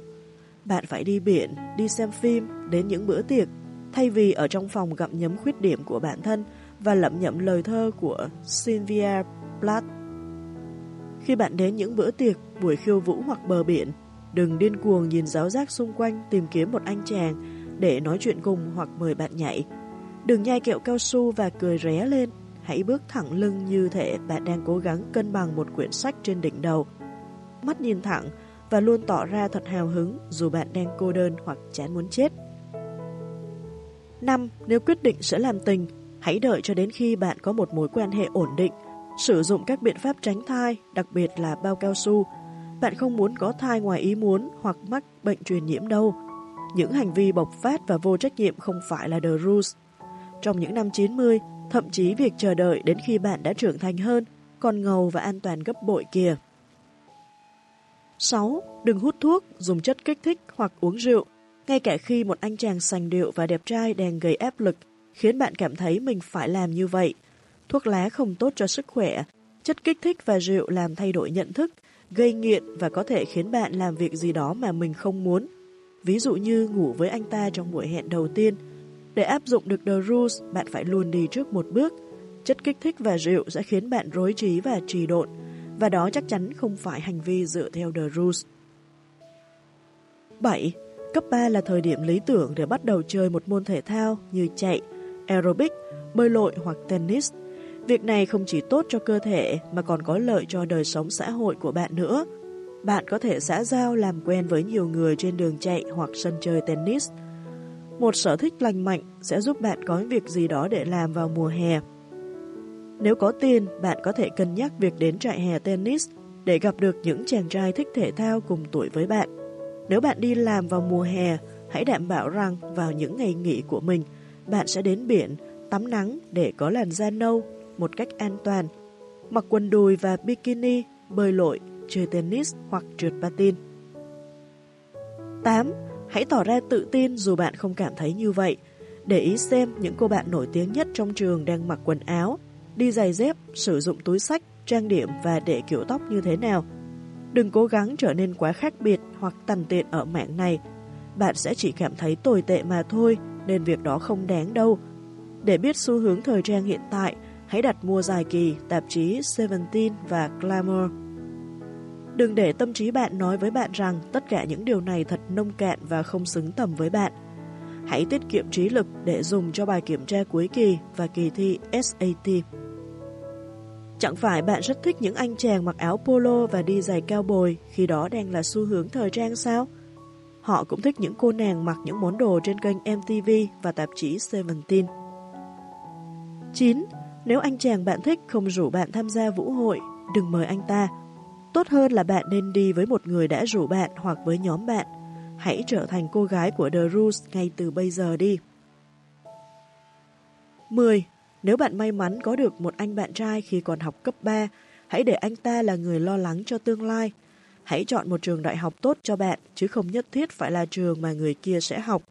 Bạn phải đi biển, đi xem phim, đến những bữa tiệc, thay vì ở trong phòng gặm nhấm khuyết điểm của bản thân và lẩm nhẩm lời thơ của Sylvia Plath. Khi bạn đến những bữa tiệc, buổi khiêu vũ hoặc bờ biển, đừng điên cuồng nhìn giáo giác xung quanh tìm kiếm một anh chàng để nói chuyện cùng hoặc mời bạn nhảy. Đừng nhai kẹo cao su và cười ré lên, hãy bước thẳng lưng như thể bạn đang cố gắng cân bằng một quyển sách trên đỉnh đầu. Mắt nhìn thẳng và luôn tỏ ra thật hào hứng dù bạn đang cô đơn hoặc chán muốn chết. 5. Nếu quyết định sẽ làm tình, Hãy đợi cho đến khi bạn có một mối quan hệ ổn định, sử dụng các biện pháp tránh thai, đặc biệt là bao cao su. Bạn không muốn có thai ngoài ý muốn hoặc mắc bệnh truyền nhiễm đâu. Những hành vi bộc phát và vô trách nhiệm không phải là the rules. Trong những năm 90, thậm chí việc chờ đợi đến khi bạn đã trưởng thành hơn còn ngầu và an toàn gấp bội kìa. 6. Đừng hút thuốc, dùng chất kích thích hoặc uống rượu. Ngay cả khi một anh chàng sành điệu và đẹp trai đang gây áp lực khiến bạn cảm thấy mình phải làm như vậy. Thuốc lá không tốt cho sức khỏe, chất kích thích và rượu làm thay đổi nhận thức, gây nghiện và có thể khiến bạn làm việc gì đó mà mình không muốn. Ví dụ như ngủ với anh ta trong buổi hẹn đầu tiên. Để áp dụng được The Rules, bạn phải luôn đi trước một bước. Chất kích thích và rượu sẽ khiến bạn rối trí và trì độn, và đó chắc chắn không phải hành vi dựa theo The Rules. 7. Cấp 3 là thời điểm lý tưởng để bắt đầu chơi một môn thể thao như chạy, aerobic, bơi lội hoặc tennis. Việc này không chỉ tốt cho cơ thể mà còn có lợi cho đời sống xã hội của bạn nữa. Bạn có thể xã giao làm quen với nhiều người trên đường chạy hoặc sân chơi tennis. Một sở thích lành mạnh sẽ giúp bạn có việc gì đó để làm vào mùa hè. Nếu có tiền, bạn có thể cân nhắc việc đến trại hè tennis để gặp được những chàng trai thích thể thao cùng tuổi với bạn. Nếu bạn đi làm vào mùa hè, hãy đảm bảo rằng vào những ngày nghỉ của mình, bạn sẽ đến biển, tắm nắng để có làn da nâu một cách an toàn, mặc quần đùi và bikini, bơi lội, chơi tennis hoặc trượt patin. 8. Hãy tỏ ra tự tin dù bạn không cảm thấy như vậy. Để ý xem những cô bạn nổi tiếng nhất trong trường đang mặc quần áo, đi giày dép, sử dụng túi sách, trang điểm và để kiểu tóc như thế nào. Đừng cố gắng trở nên quá khác biệt hoặc tằn tiện ở mạng này. Bạn sẽ chỉ cảm thấy tồi tệ mà thôi, nên việc đó không đáng đâu. Để biết xu hướng thời trang hiện tại, hãy đặt mua dài kỳ tạp chí Seventeen và Glamour. Đừng để tâm trí bạn nói với bạn rằng tất cả những điều này thật nông cạn và không xứng tầm với bạn. Hãy tiết kiệm trí lực để dùng cho bài kiểm tra cuối kỳ và kỳ thi SAT. Chẳng phải bạn rất thích những anh chàng mặc áo polo và đi giày cao bồi khi đó đang là xu hướng thời trang sao? Họ cũng thích những cô nàng mặc những món đồ trên kênh MTV và tạp chí Seventeen. 9. Nếu anh chàng bạn thích không rủ bạn tham gia vũ hội, đừng mời anh ta. Tốt hơn là bạn nên đi với một người đã rủ bạn hoặc với nhóm bạn. Hãy trở thành cô gái của The Rules ngay từ bây giờ đi. 10. Nếu bạn may mắn có được một anh bạn trai khi còn học cấp 3, hãy để anh ta là người lo lắng cho tương lai. Hãy chọn một trường đại học tốt cho bạn, chứ không nhất thiết phải là trường mà người kia sẽ học.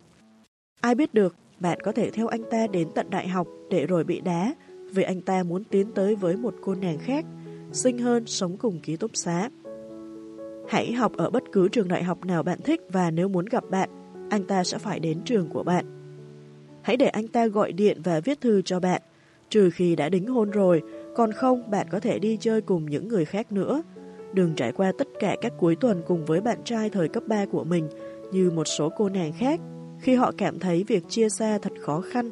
Ai biết được, bạn có thể theo anh ta đến tận đại học để rồi bị đá, vì anh ta muốn tiến tới với một cô nàng khác, sinh hơn sống cùng ký túc xá. Hãy học ở bất cứ trường đại học nào bạn thích và nếu muốn gặp bạn, anh ta sẽ phải đến trường của bạn. Hãy để anh ta gọi điện và viết thư cho bạn, trừ khi đã đính hôn rồi, còn không bạn có thể đi chơi cùng những người khác nữa. Đừng trải qua tất cả các cuối tuần cùng với bạn trai thời cấp 3 của mình như một số cô nàng khác khi họ cảm thấy việc chia xa thật khó khăn.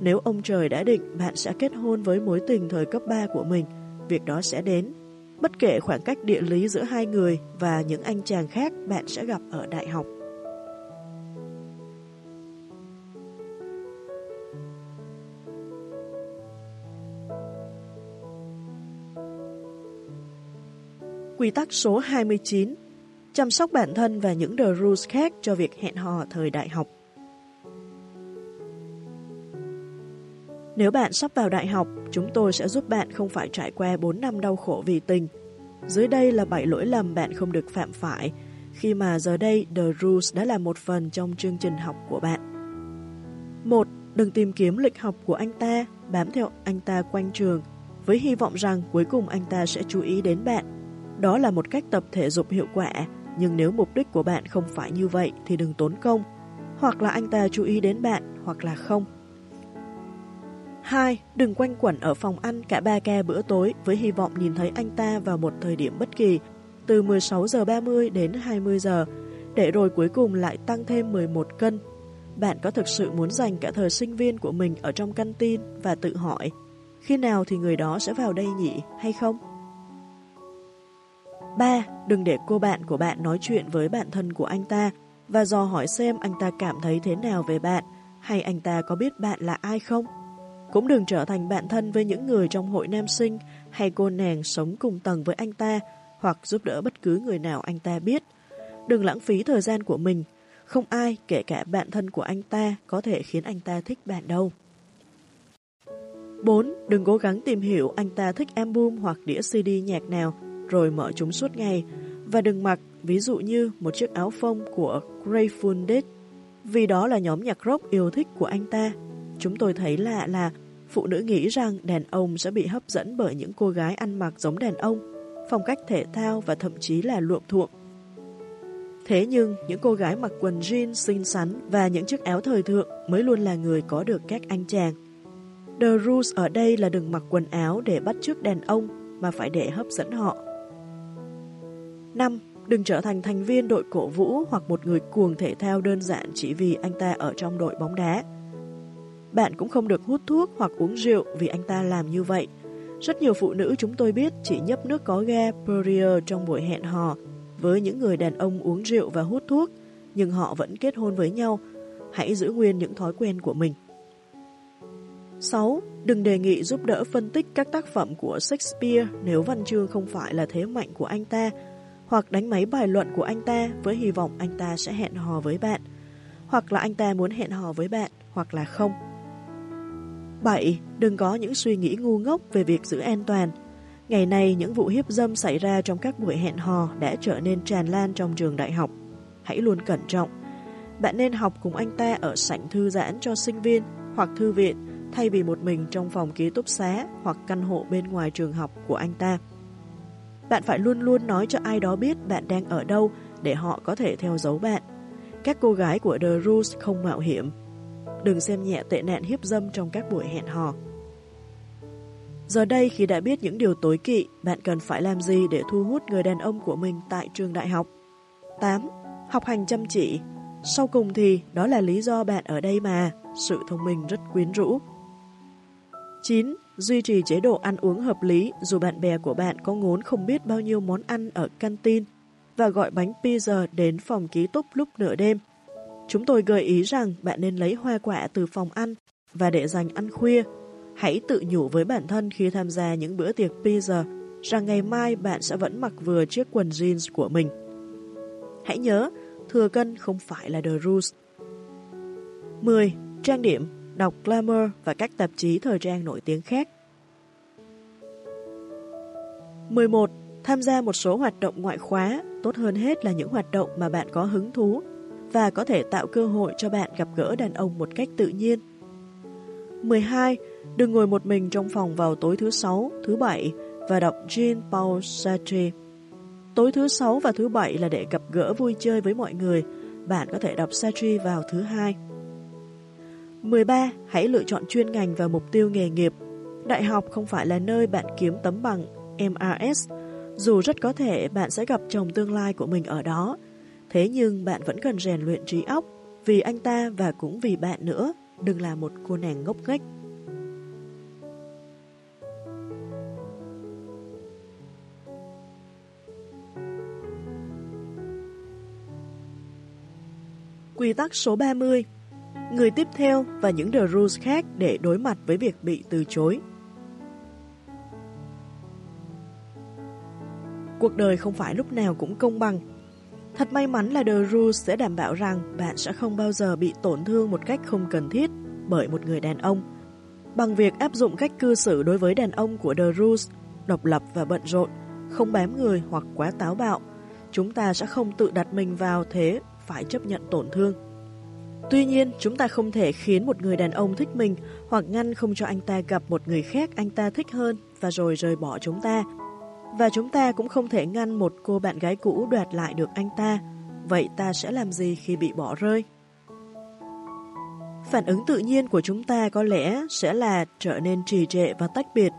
Nếu ông trời đã định bạn sẽ kết hôn với mối tình thời cấp 3 của mình, việc đó sẽ đến. Bất kể khoảng cách địa lý giữa hai người và những anh chàng khác bạn sẽ gặp ở đại học. Quy tắc số 29 Chăm sóc bản thân và những the rules khác cho việc hẹn hò thời đại học Nếu bạn sắp vào đại học, chúng tôi sẽ giúp bạn không phải trải qua 4 năm đau khổ vì tình. Dưới đây là 7 lỗi lầm bạn không được phạm phải, khi mà giờ đây The Rules đã là một phần trong chương trình học của bạn. 1. Đừng tìm kiếm lịch học của anh ta, bám theo anh ta quanh trường, với hy vọng rằng cuối cùng anh ta sẽ chú ý đến bạn. Đó là một cách tập thể dục hiệu quả, nhưng nếu mục đích của bạn không phải như vậy thì đừng tốn công. Hoặc là anh ta chú ý đến bạn, hoặc là không. 2. Đừng quanh quẩn ở phòng ăn cả ba ca bữa tối với hy vọng nhìn thấy anh ta vào một thời điểm bất kỳ, từ 16 giờ 30 đến 20 giờ, để rồi cuối cùng lại tăng thêm 11 cân. Bạn có thực sự muốn dành cả thời sinh viên của mình ở trong căn tin và tự hỏi, khi nào thì người đó sẽ vào đây nhỉ hay không? 3. Đừng để cô bạn của bạn nói chuyện với bạn thân của anh ta và dò hỏi xem anh ta cảm thấy thế nào về bạn hay anh ta có biết bạn là ai không. Cũng đừng trở thành bạn thân với những người trong hội nam sinh hay cô nàng sống cùng tầng với anh ta hoặc giúp đỡ bất cứ người nào anh ta biết. Đừng lãng phí thời gian của mình. Không ai, kể cả bạn thân của anh ta, có thể khiến anh ta thích bạn đâu. 4. Đừng cố gắng tìm hiểu anh ta thích album hoặc đĩa CD nhạc nào rồi mở chúng suốt ngày và đừng mặc ví dụ như một chiếc áo phông của Grateful Dead vì đó là nhóm nhạc rock yêu thích của anh ta Chúng tôi thấy lạ là phụ nữ nghĩ rằng đàn ông sẽ bị hấp dẫn bởi những cô gái ăn mặc giống đàn ông, phong cách thể thao và thậm chí là luộm thuộm. Thế nhưng, những cô gái mặc quần jean xinh xắn và những chiếc áo thời thượng mới luôn là người có được các anh chàng. The rules ở đây là đừng mặc quần áo để bắt chước đàn ông mà phải để hấp dẫn họ. 5. Đừng trở thành thành viên đội cổ vũ hoặc một người cuồng thể thao đơn giản chỉ vì anh ta ở trong đội bóng đá. Bạn cũng không được hút thuốc hoặc uống rượu vì anh ta làm như vậy. Rất nhiều phụ nữ chúng tôi biết chỉ nhấp nước có ga Perrier trong buổi hẹn hò với những người đàn ông uống rượu và hút thuốc, nhưng họ vẫn kết hôn với nhau. Hãy giữ nguyên những thói quen của mình. 6. Đừng đề nghị giúp đỡ phân tích các tác phẩm của Shakespeare nếu văn chương không phải là thế mạnh của anh ta, hoặc đánh máy bài luận của anh ta với hy vọng anh ta sẽ hẹn hò với bạn, hoặc là anh ta muốn hẹn hò với bạn, hoặc là không. 7. Đừng có những suy nghĩ ngu ngốc về việc giữ an toàn. Ngày nay, những vụ hiếp dâm xảy ra trong các buổi hẹn hò đã trở nên tràn lan trong trường đại học. Hãy luôn cẩn trọng. Bạn nên học cùng anh ta ở sảnh thư giãn cho sinh viên hoặc thư viện thay vì một mình trong phòng ký túc xá hoặc căn hộ bên ngoài trường học của anh ta. Bạn phải luôn luôn nói cho ai đó biết bạn đang ở đâu để họ có thể theo dấu bạn. Các cô gái của The Rules không mạo hiểm. Đừng xem nhẹ tệ nạn hiếp dâm trong các buổi hẹn hò. Giờ đây khi đã biết những điều tối kỵ, bạn cần phải làm gì để thu hút người đàn ông của mình tại trường đại học? 8. Học hành chăm chỉ. Sau cùng thì đó là lý do bạn ở đây mà, sự thông minh rất quyến rũ. 9. Duy trì chế độ ăn uống hợp lý dù bạn bè của bạn có ngốn không biết bao nhiêu món ăn ở canteen và gọi bánh pizza đến phòng ký túc lúc nửa đêm. Chúng tôi gợi ý rằng bạn nên lấy hoa quả từ phòng ăn và để dành ăn khuya. Hãy tự nhủ với bản thân khi tham gia những bữa tiệc pizza rằng ngày mai bạn sẽ vẫn mặc vừa chiếc quần jeans của mình. Hãy nhớ, thừa cân không phải là the rules. 10. Trang điểm, đọc Glamour và các tạp chí thời trang nổi tiếng khác. 11. Tham gia một số hoạt động ngoại khóa, tốt hơn hết là những hoạt động mà bạn có hứng thú và có thể tạo cơ hội cho bạn gặp gỡ đàn ông một cách tự nhiên. 12. Đừng ngồi một mình trong phòng vào tối thứ sáu, thứ bảy và đọc Jean-Paul Sartre. Tối thứ sáu và thứ bảy là để gặp gỡ vui chơi với mọi người. Bạn có thể đọc Sartre vào thứ hai. 13. Hãy lựa chọn chuyên ngành và mục tiêu nghề nghiệp. Đại học không phải là nơi bạn kiếm tấm bằng MRS, dù rất có thể bạn sẽ gặp chồng tương lai của mình ở đó. Thế nhưng bạn vẫn cần rèn luyện trí óc, vì anh ta và cũng vì bạn nữa, đừng là một cô nàng ngốc nghếch. Quy tắc số 30 Người tiếp theo và những The Rules khác để đối mặt với việc bị từ chối. Cuộc đời không phải lúc nào cũng công bằng. Thật may mắn là The Rules sẽ đảm bảo rằng bạn sẽ không bao giờ bị tổn thương một cách không cần thiết bởi một người đàn ông. Bằng việc áp dụng cách cư xử đối với đàn ông của The Rules, độc lập và bận rộn, không bám người hoặc quá táo bạo, chúng ta sẽ không tự đặt mình vào thế phải chấp nhận tổn thương. Tuy nhiên, chúng ta không thể khiến một người đàn ông thích mình hoặc ngăn không cho anh ta gặp một người khác anh ta thích hơn và rồi rời bỏ chúng ta. Và chúng ta cũng không thể ngăn một cô bạn gái cũ đoạt lại được anh ta. Vậy ta sẽ làm gì khi bị bỏ rơi? Phản ứng tự nhiên của chúng ta có lẽ sẽ là trở nên trì trệ và tách biệt.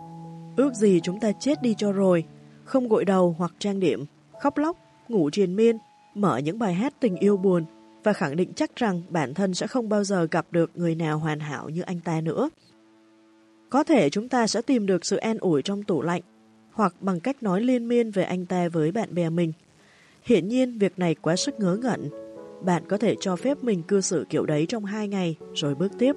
Ước gì chúng ta chết đi cho rồi, không gội đầu hoặc trang điểm, khóc lóc, ngủ triền miên, mở những bài hát tình yêu buồn và khẳng định chắc rằng bản thân sẽ không bao giờ gặp được người nào hoàn hảo như anh ta nữa. Có thể chúng ta sẽ tìm được sự an ủi trong tủ lạnh hoặc bằng cách nói liên miên về anh ta với bạn bè mình. Hiện nhiên việc này quá sức ngớ ngẩn. Bạn có thể cho phép mình cư xử kiểu đấy trong hai ngày rồi bước tiếp.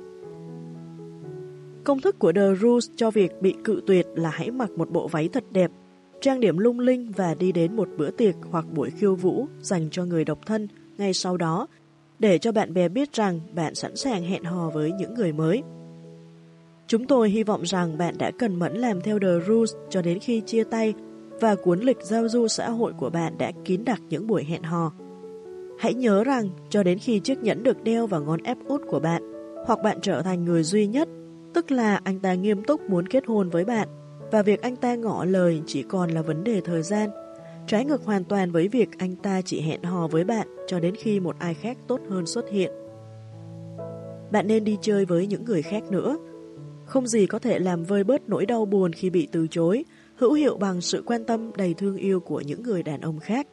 Công thức của The Rules cho việc bị cự tuyệt là hãy mặc một bộ váy thật đẹp, trang điểm lung linh và đi đến một bữa tiệc hoặc buổi khiêu vũ dành cho người độc thân ngay sau đó để cho bạn bè biết rằng bạn sẵn sàng hẹn hò với những người mới. Chúng tôi hy vọng rằng bạn đã cần mẫn làm theo The Rules cho đến khi chia tay và cuốn lịch giao du xã hội của bạn đã kín đặc những buổi hẹn hò. Hãy nhớ rằng cho đến khi chiếc nhẫn được đeo vào ngón ép út của bạn hoặc bạn trở thành người duy nhất, tức là anh ta nghiêm túc muốn kết hôn với bạn và việc anh ta ngỏ lời chỉ còn là vấn đề thời gian trái ngược hoàn toàn với việc anh ta chỉ hẹn hò với bạn cho đến khi một ai khác tốt hơn xuất hiện. Bạn nên đi chơi với những người khác nữa. Không gì có thể làm vơi bớt nỗi đau buồn khi bị từ chối, hữu hiệu bằng sự quan tâm đầy thương yêu của những người đàn ông khác.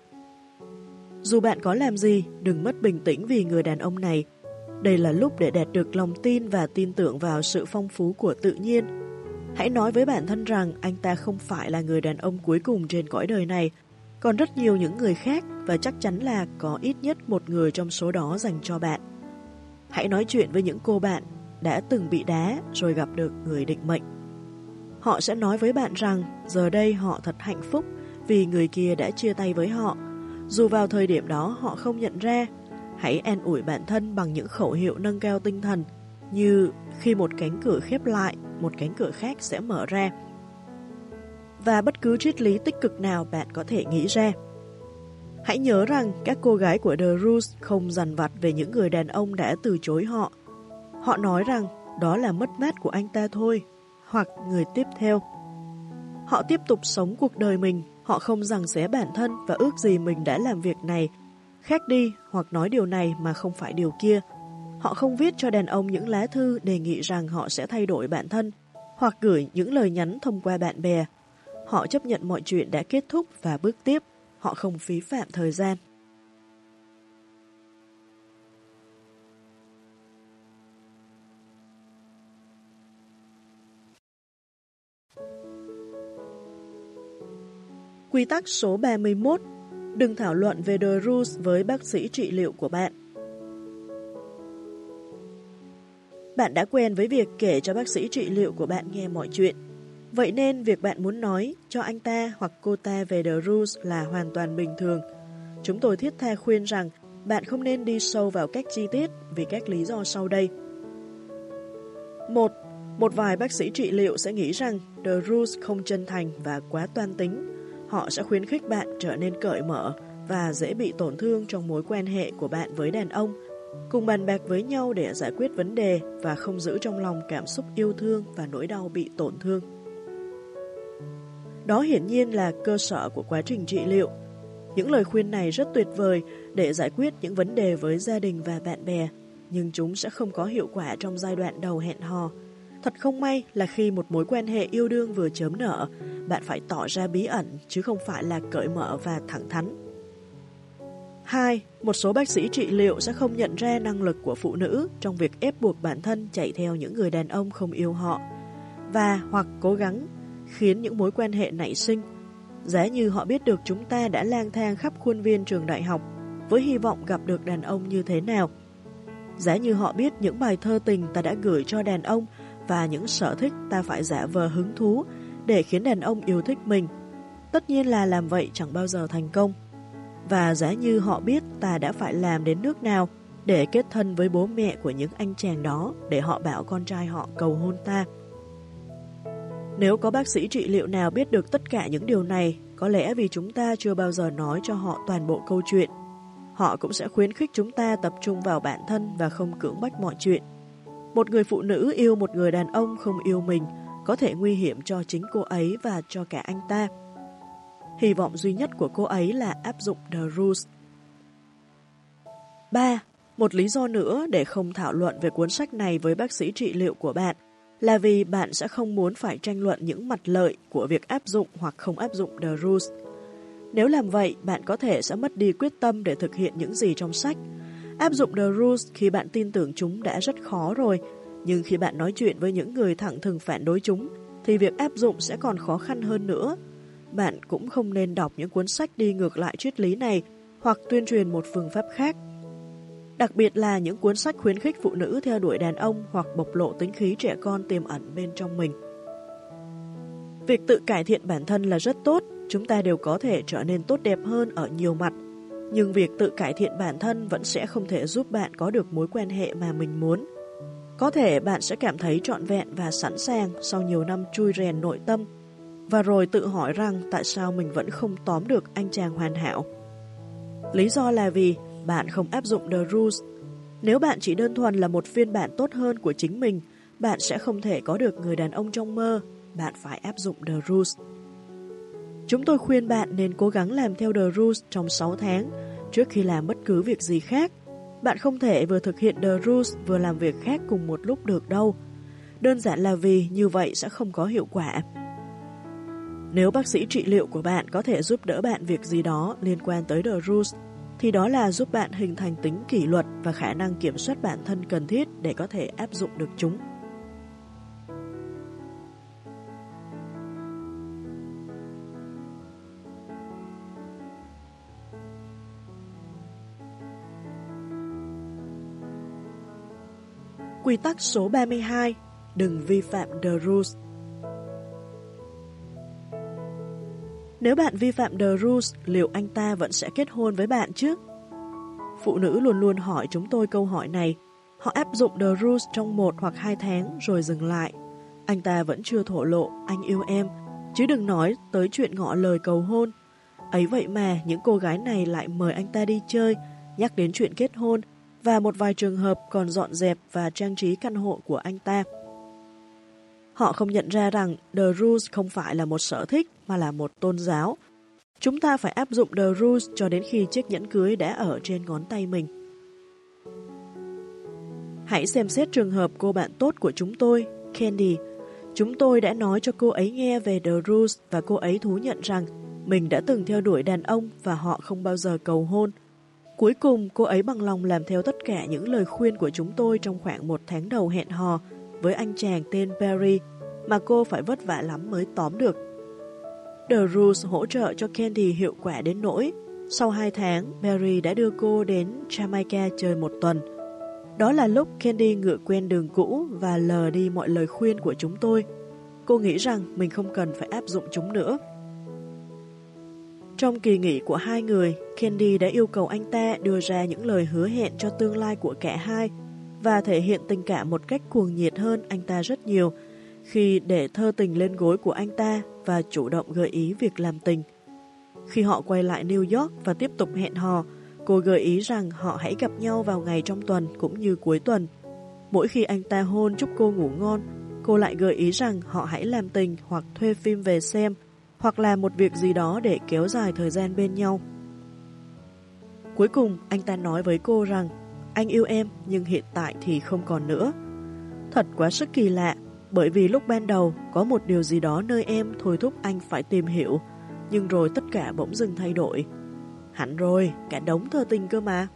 Dù bạn có làm gì, đừng mất bình tĩnh vì người đàn ông này. Đây là lúc để đạt được lòng tin và tin tưởng vào sự phong phú của tự nhiên. Hãy nói với bản thân rằng anh ta không phải là người đàn ông cuối cùng trên cõi đời này, còn rất nhiều những người khác và chắc chắn là có ít nhất một người trong số đó dành cho bạn. Hãy nói chuyện với những cô bạn đã từng bị đá rồi gặp được người định mệnh. Họ sẽ nói với bạn rằng giờ đây họ thật hạnh phúc vì người kia đã chia tay với họ. Dù vào thời điểm đó họ không nhận ra, hãy an ủi bản thân bằng những khẩu hiệu nâng cao tinh thần như khi một cánh cửa khép lại, một cánh cửa khác sẽ mở ra và bất cứ triết lý tích cực nào bạn có thể nghĩ ra. Hãy nhớ rằng các cô gái của The Rose không dằn vặt về những người đàn ông đã từ chối họ. Họ nói rằng đó là mất mát của anh ta thôi, hoặc người tiếp theo. Họ tiếp tục sống cuộc đời mình, họ không rằng xé bản thân và ước gì mình đã làm việc này, khác đi hoặc nói điều này mà không phải điều kia. Họ không viết cho đàn ông những lá thư đề nghị rằng họ sẽ thay đổi bản thân, hoặc gửi những lời nhắn thông qua bạn bè. Họ chấp nhận mọi chuyện đã kết thúc và bước tiếp, họ không phí phạm thời gian. Quy tắc số 31 Đừng thảo luận về The Rules với bác sĩ trị liệu của bạn. Bạn đã quen với việc kể cho bác sĩ trị liệu của bạn nghe mọi chuyện. Vậy nên việc bạn muốn nói cho anh ta hoặc cô ta về The Rules là hoàn toàn bình thường. Chúng tôi thiết tha khuyên rằng bạn không nên đi sâu vào các chi tiết vì các lý do sau đây. Một, một vài bác sĩ trị liệu sẽ nghĩ rằng The Rules không chân thành và quá toan tính Họ sẽ khuyến khích bạn trở nên cởi mở và dễ bị tổn thương trong mối quan hệ của bạn với đàn ông, cùng bàn bạc với nhau để giải quyết vấn đề và không giữ trong lòng cảm xúc yêu thương và nỗi đau bị tổn thương. Đó hiển nhiên là cơ sở của quá trình trị liệu. Những lời khuyên này rất tuyệt vời để giải quyết những vấn đề với gia đình và bạn bè, nhưng chúng sẽ không có hiệu quả trong giai đoạn đầu hẹn hò. Thật không may là khi một mối quan hệ yêu đương vừa chớm nở, bạn phải tỏ ra bí ẩn chứ không phải là cởi mở và thẳng thắn. 2. Một số bác sĩ trị liệu sẽ không nhận ra năng lực của phụ nữ trong việc ép buộc bản thân chạy theo những người đàn ông không yêu họ và hoặc cố gắng khiến những mối quan hệ nảy sinh. Giá như họ biết được chúng ta đã lang thang khắp khuôn viên trường đại học với hy vọng gặp được đàn ông như thế nào. Giá như họ biết những bài thơ tình ta đã gửi cho đàn ông và những sở thích ta phải giả vờ hứng thú để khiến đàn ông yêu thích mình. Tất nhiên là làm vậy chẳng bao giờ thành công. Và giá như họ biết ta đã phải làm đến nước nào để kết thân với bố mẹ của những anh chàng đó để họ bảo con trai họ cầu hôn ta. Nếu có bác sĩ trị liệu nào biết được tất cả những điều này, có lẽ vì chúng ta chưa bao giờ nói cho họ toàn bộ câu chuyện. Họ cũng sẽ khuyến khích chúng ta tập trung vào bản thân và không cưỡng bách mọi chuyện. Một người phụ nữ yêu một người đàn ông không yêu mình có thể nguy hiểm cho chính cô ấy và cho cả anh ta. Hy vọng duy nhất của cô ấy là áp dụng The Rules. 3. Một lý do nữa để không thảo luận về cuốn sách này với bác sĩ trị liệu của bạn là vì bạn sẽ không muốn phải tranh luận những mặt lợi của việc áp dụng hoặc không áp dụng The Rules. Nếu làm vậy, bạn có thể sẽ mất đi quyết tâm để thực hiện những gì trong sách. Áp dụng The Rules khi bạn tin tưởng chúng đã rất khó rồi, nhưng khi bạn nói chuyện với những người thẳng thừng phản đối chúng, thì việc áp dụng sẽ còn khó khăn hơn nữa. Bạn cũng không nên đọc những cuốn sách đi ngược lại triết lý này hoặc tuyên truyền một phương pháp khác. Đặc biệt là những cuốn sách khuyến khích phụ nữ theo đuổi đàn ông hoặc bộc lộ tính khí trẻ con tiềm ẩn bên trong mình. Việc tự cải thiện bản thân là rất tốt, chúng ta đều có thể trở nên tốt đẹp hơn ở nhiều mặt. Nhưng việc tự cải thiện bản thân vẫn sẽ không thể giúp bạn có được mối quan hệ mà mình muốn. Có thể bạn sẽ cảm thấy trọn vẹn và sẵn sàng sau nhiều năm chui rèn nội tâm và rồi tự hỏi rằng tại sao mình vẫn không tóm được anh chàng hoàn hảo. Lý do là vì bạn không áp dụng The Rules. Nếu bạn chỉ đơn thuần là một phiên bản tốt hơn của chính mình, bạn sẽ không thể có được người đàn ông trong mơ. Bạn phải áp dụng The Rules. Chúng tôi khuyên bạn nên cố gắng làm theo The Rules trong 6 tháng trước khi làm bất cứ việc gì khác bạn không thể vừa thực hiện The Rules vừa làm việc khác cùng một lúc được đâu. Đơn giản là vì như vậy sẽ không có hiệu quả. Nếu bác sĩ trị liệu của bạn có thể giúp đỡ bạn việc gì đó liên quan tới The Rules, thì đó là giúp bạn hình thành tính kỷ luật và khả năng kiểm soát bản thân cần thiết để có thể áp dụng được chúng. Quy tắc số 32 Đừng vi phạm The Rules Nếu bạn vi phạm The Rules, liệu anh ta vẫn sẽ kết hôn với bạn chứ? Phụ nữ luôn luôn hỏi chúng tôi câu hỏi này. Họ áp dụng The Rules trong một hoặc hai tháng rồi dừng lại. Anh ta vẫn chưa thổ lộ, anh yêu em, chứ đừng nói tới chuyện ngọ lời cầu hôn. Ấy vậy mà những cô gái này lại mời anh ta đi chơi, nhắc đến chuyện kết hôn và một vài trường hợp còn dọn dẹp và trang trí căn hộ của anh ta. Họ không nhận ra rằng The Rules không phải là một sở thích mà là một tôn giáo. Chúng ta phải áp dụng The Rules cho đến khi chiếc nhẫn cưới đã ở trên ngón tay mình. Hãy xem xét trường hợp cô bạn tốt của chúng tôi, Candy. Chúng tôi đã nói cho cô ấy nghe về The Rules và cô ấy thú nhận rằng mình đã từng theo đuổi đàn ông và họ không bao giờ cầu hôn. Cuối cùng, cô ấy bằng lòng làm theo tất cả những lời khuyên của chúng tôi trong khoảng một tháng đầu hẹn hò với anh chàng tên Barry, mà cô phải vất vả lắm mới tóm được. The Rules hỗ trợ cho Candy hiệu quả đến nỗi. Sau 2 tháng, Barry đã đưa cô đến Jamaica chơi một tuần. Đó là lúc Candy ngựa quen đường cũ và lờ đi mọi lời khuyên của chúng tôi. Cô nghĩ rằng mình không cần phải áp dụng chúng nữa. Trong kỳ nghỉ của hai người, Candy đã yêu cầu anh ta đưa ra những lời hứa hẹn cho tương lai của cả hai và thể hiện tình cảm một cách cuồng nhiệt hơn anh ta rất nhiều khi để thơ tình lên gối của anh ta và chủ động gợi ý việc làm tình. Khi họ quay lại New York và tiếp tục hẹn hò, cô gợi ý rằng họ hãy gặp nhau vào ngày trong tuần cũng như cuối tuần. Mỗi khi anh ta hôn chúc cô ngủ ngon, cô lại gợi ý rằng họ hãy làm tình hoặc thuê phim về xem hoặc làm một việc gì đó để kéo dài thời gian bên nhau. Cuối cùng, anh ta nói với cô rằng anh yêu em nhưng hiện tại thì không còn nữa. Thật quá sức kỳ lạ, bởi vì lúc ban đầu có một điều gì đó nơi em thôi thúc anh phải tìm hiểu, nhưng rồi tất cả bỗng dưng thay đổi. Hẳn rồi, cả đống thơ tình cơ mà.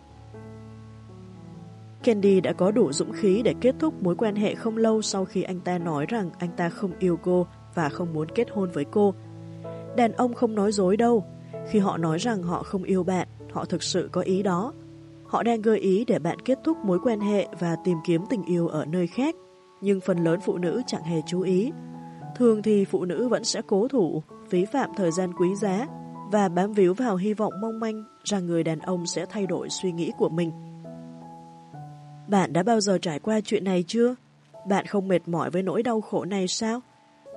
Candy đã có đủ dũng khí để kết thúc mối quan hệ không lâu sau khi anh ta nói rằng anh ta không yêu cô và không muốn kết hôn với cô. Đàn ông không nói dối đâu. Khi họ nói rằng họ không yêu bạn, họ thực sự có ý đó. Họ đang gợi ý để bạn kết thúc mối quan hệ và tìm kiếm tình yêu ở nơi khác. Nhưng phần lớn phụ nữ chẳng hề chú ý. Thường thì phụ nữ vẫn sẽ cố thủ, phí phạm thời gian quý giá và bám víu vào hy vọng mong manh rằng người đàn ông sẽ thay đổi suy nghĩ của mình. Bạn đã bao giờ trải qua chuyện này chưa? Bạn không mệt mỏi với nỗi đau khổ này sao?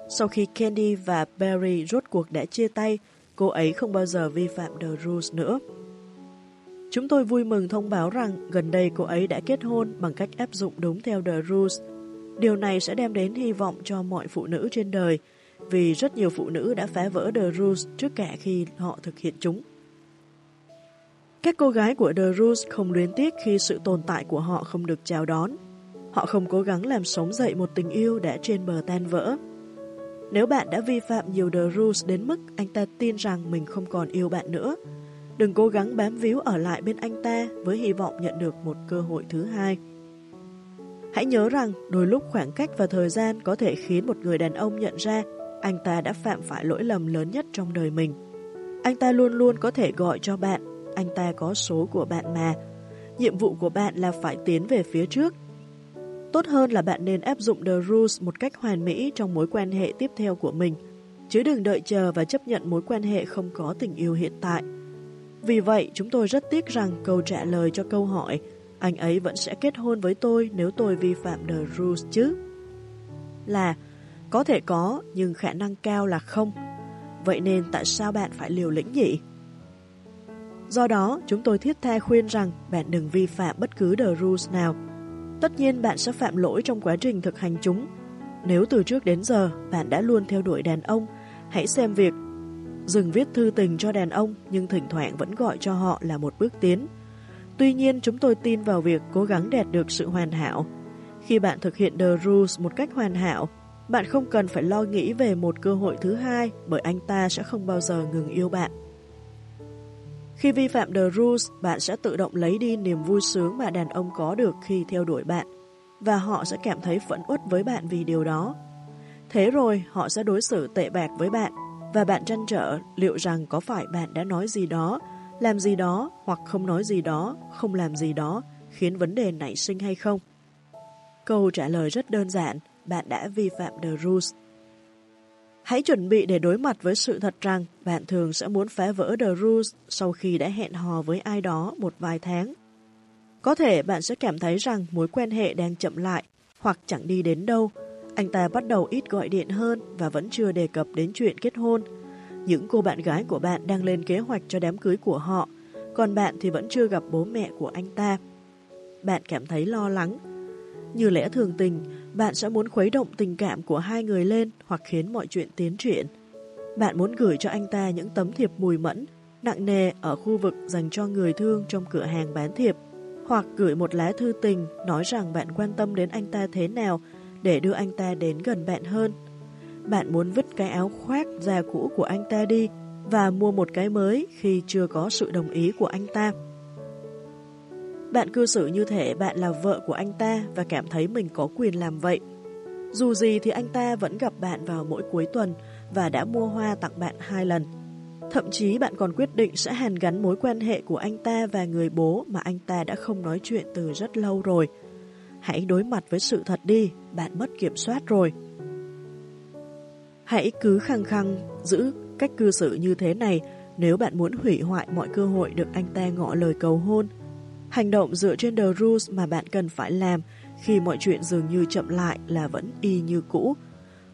Sau khi Candy và Barry rốt cuộc đã chia tay, cô ấy không bao giờ vi phạm The Rules nữa. Chúng tôi vui mừng thông báo rằng gần đây cô ấy đã kết hôn bằng cách áp dụng đúng theo The Rules. Điều này sẽ đem đến hy vọng cho mọi phụ nữ trên đời, vì rất nhiều phụ nữ đã phá vỡ The Rules trước cả khi họ thực hiện chúng. Các cô gái của The Rules không luyến tiếc khi sự tồn tại của họ không được chào đón. Họ không cố gắng làm sống dậy một tình yêu đã trên bờ tan vỡ. Nếu bạn đã vi phạm nhiều The Rules đến mức anh ta tin rằng mình không còn yêu bạn nữa, đừng cố gắng bám víu ở lại bên anh ta với hy vọng nhận được một cơ hội thứ hai. Hãy nhớ rằng đôi lúc khoảng cách và thời gian có thể khiến một người đàn ông nhận ra anh ta đã phạm phải lỗi lầm lớn nhất trong đời mình. Anh ta luôn luôn có thể gọi cho bạn, anh ta có số của bạn mà. Nhiệm vụ của bạn là phải tiến về phía trước Tốt hơn là bạn nên áp dụng The Rules một cách hoàn mỹ trong mối quan hệ tiếp theo của mình, chứ đừng đợi chờ và chấp nhận mối quan hệ không có tình yêu hiện tại. Vì vậy, chúng tôi rất tiếc rằng câu trả lời cho câu hỏi anh ấy vẫn sẽ kết hôn với tôi nếu tôi vi phạm The Rules chứ? Là, có thể có, nhưng khả năng cao là không. Vậy nên tại sao bạn phải liều lĩnh nhỉ? Do đó, chúng tôi thiết tha khuyên rằng bạn đừng vi phạm bất cứ The Rules nào Tất nhiên bạn sẽ phạm lỗi trong quá trình thực hành chúng. Nếu từ trước đến giờ bạn đã luôn theo đuổi đàn ông, hãy xem việc dừng viết thư tình cho đàn ông nhưng thỉnh thoảng vẫn gọi cho họ là một bước tiến. Tuy nhiên chúng tôi tin vào việc cố gắng đạt được sự hoàn hảo. Khi bạn thực hiện The Rules một cách hoàn hảo, bạn không cần phải lo nghĩ về một cơ hội thứ hai bởi anh ta sẽ không bao giờ ngừng yêu bạn. Khi vi phạm The Rules, bạn sẽ tự động lấy đi niềm vui sướng mà đàn ông có được khi theo đuổi bạn, và họ sẽ cảm thấy phẫn uất với bạn vì điều đó. Thế rồi, họ sẽ đối xử tệ bạc với bạn, và bạn trăn trở liệu rằng có phải bạn đã nói gì đó, làm gì đó, hoặc không nói gì đó, không làm gì đó, khiến vấn đề nảy sinh hay không. Câu trả lời rất đơn giản, bạn đã vi phạm The Rules. Hãy chuẩn bị để đối mặt với sự thật rằng bạn thường sẽ muốn phá vỡ The Rules sau khi đã hẹn hò với ai đó một vài tháng. Có thể bạn sẽ cảm thấy rằng mối quan hệ đang chậm lại hoặc chẳng đi đến đâu. Anh ta bắt đầu ít gọi điện hơn và vẫn chưa đề cập đến chuyện kết hôn. những cô bạn gái của bạn đang lên kế hoạch cho đám cưới của họ, còn bạn thì vẫn chưa gặp bố mẹ của anh ta. Bạn cảm thấy lo lắng. Như lẽ thường tình, bạn sẽ muốn khuấy động tình cảm của hai người lên hoặc khiến mọi chuyện tiến triển. Bạn muốn gửi cho anh ta những tấm thiệp mùi mẫn, nặng nề ở khu vực dành cho người thương trong cửa hàng bán thiệp, hoặc gửi một lá thư tình nói rằng bạn quan tâm đến anh ta thế nào để đưa anh ta đến gần bạn hơn. Bạn muốn vứt cái áo khoác già cũ của anh ta đi và mua một cái mới khi chưa có sự đồng ý của anh ta. Bạn cư xử như thể bạn là vợ của anh ta và cảm thấy mình có quyền làm vậy. Dù gì thì anh ta vẫn gặp bạn vào mỗi cuối tuần và đã mua hoa tặng bạn hai lần. Thậm chí bạn còn quyết định sẽ hàn gắn mối quan hệ của anh ta và người bố mà anh ta đã không nói chuyện từ rất lâu rồi. Hãy đối mặt với sự thật đi, bạn mất kiểm soát rồi. Hãy cứ khăng khăng giữ cách cư xử như thế này nếu bạn muốn hủy hoại mọi cơ hội được anh ta ngỏ lời cầu hôn. Hành động dựa trên the rules mà bạn cần phải làm khi mọi chuyện dường như chậm lại là vẫn y như cũ.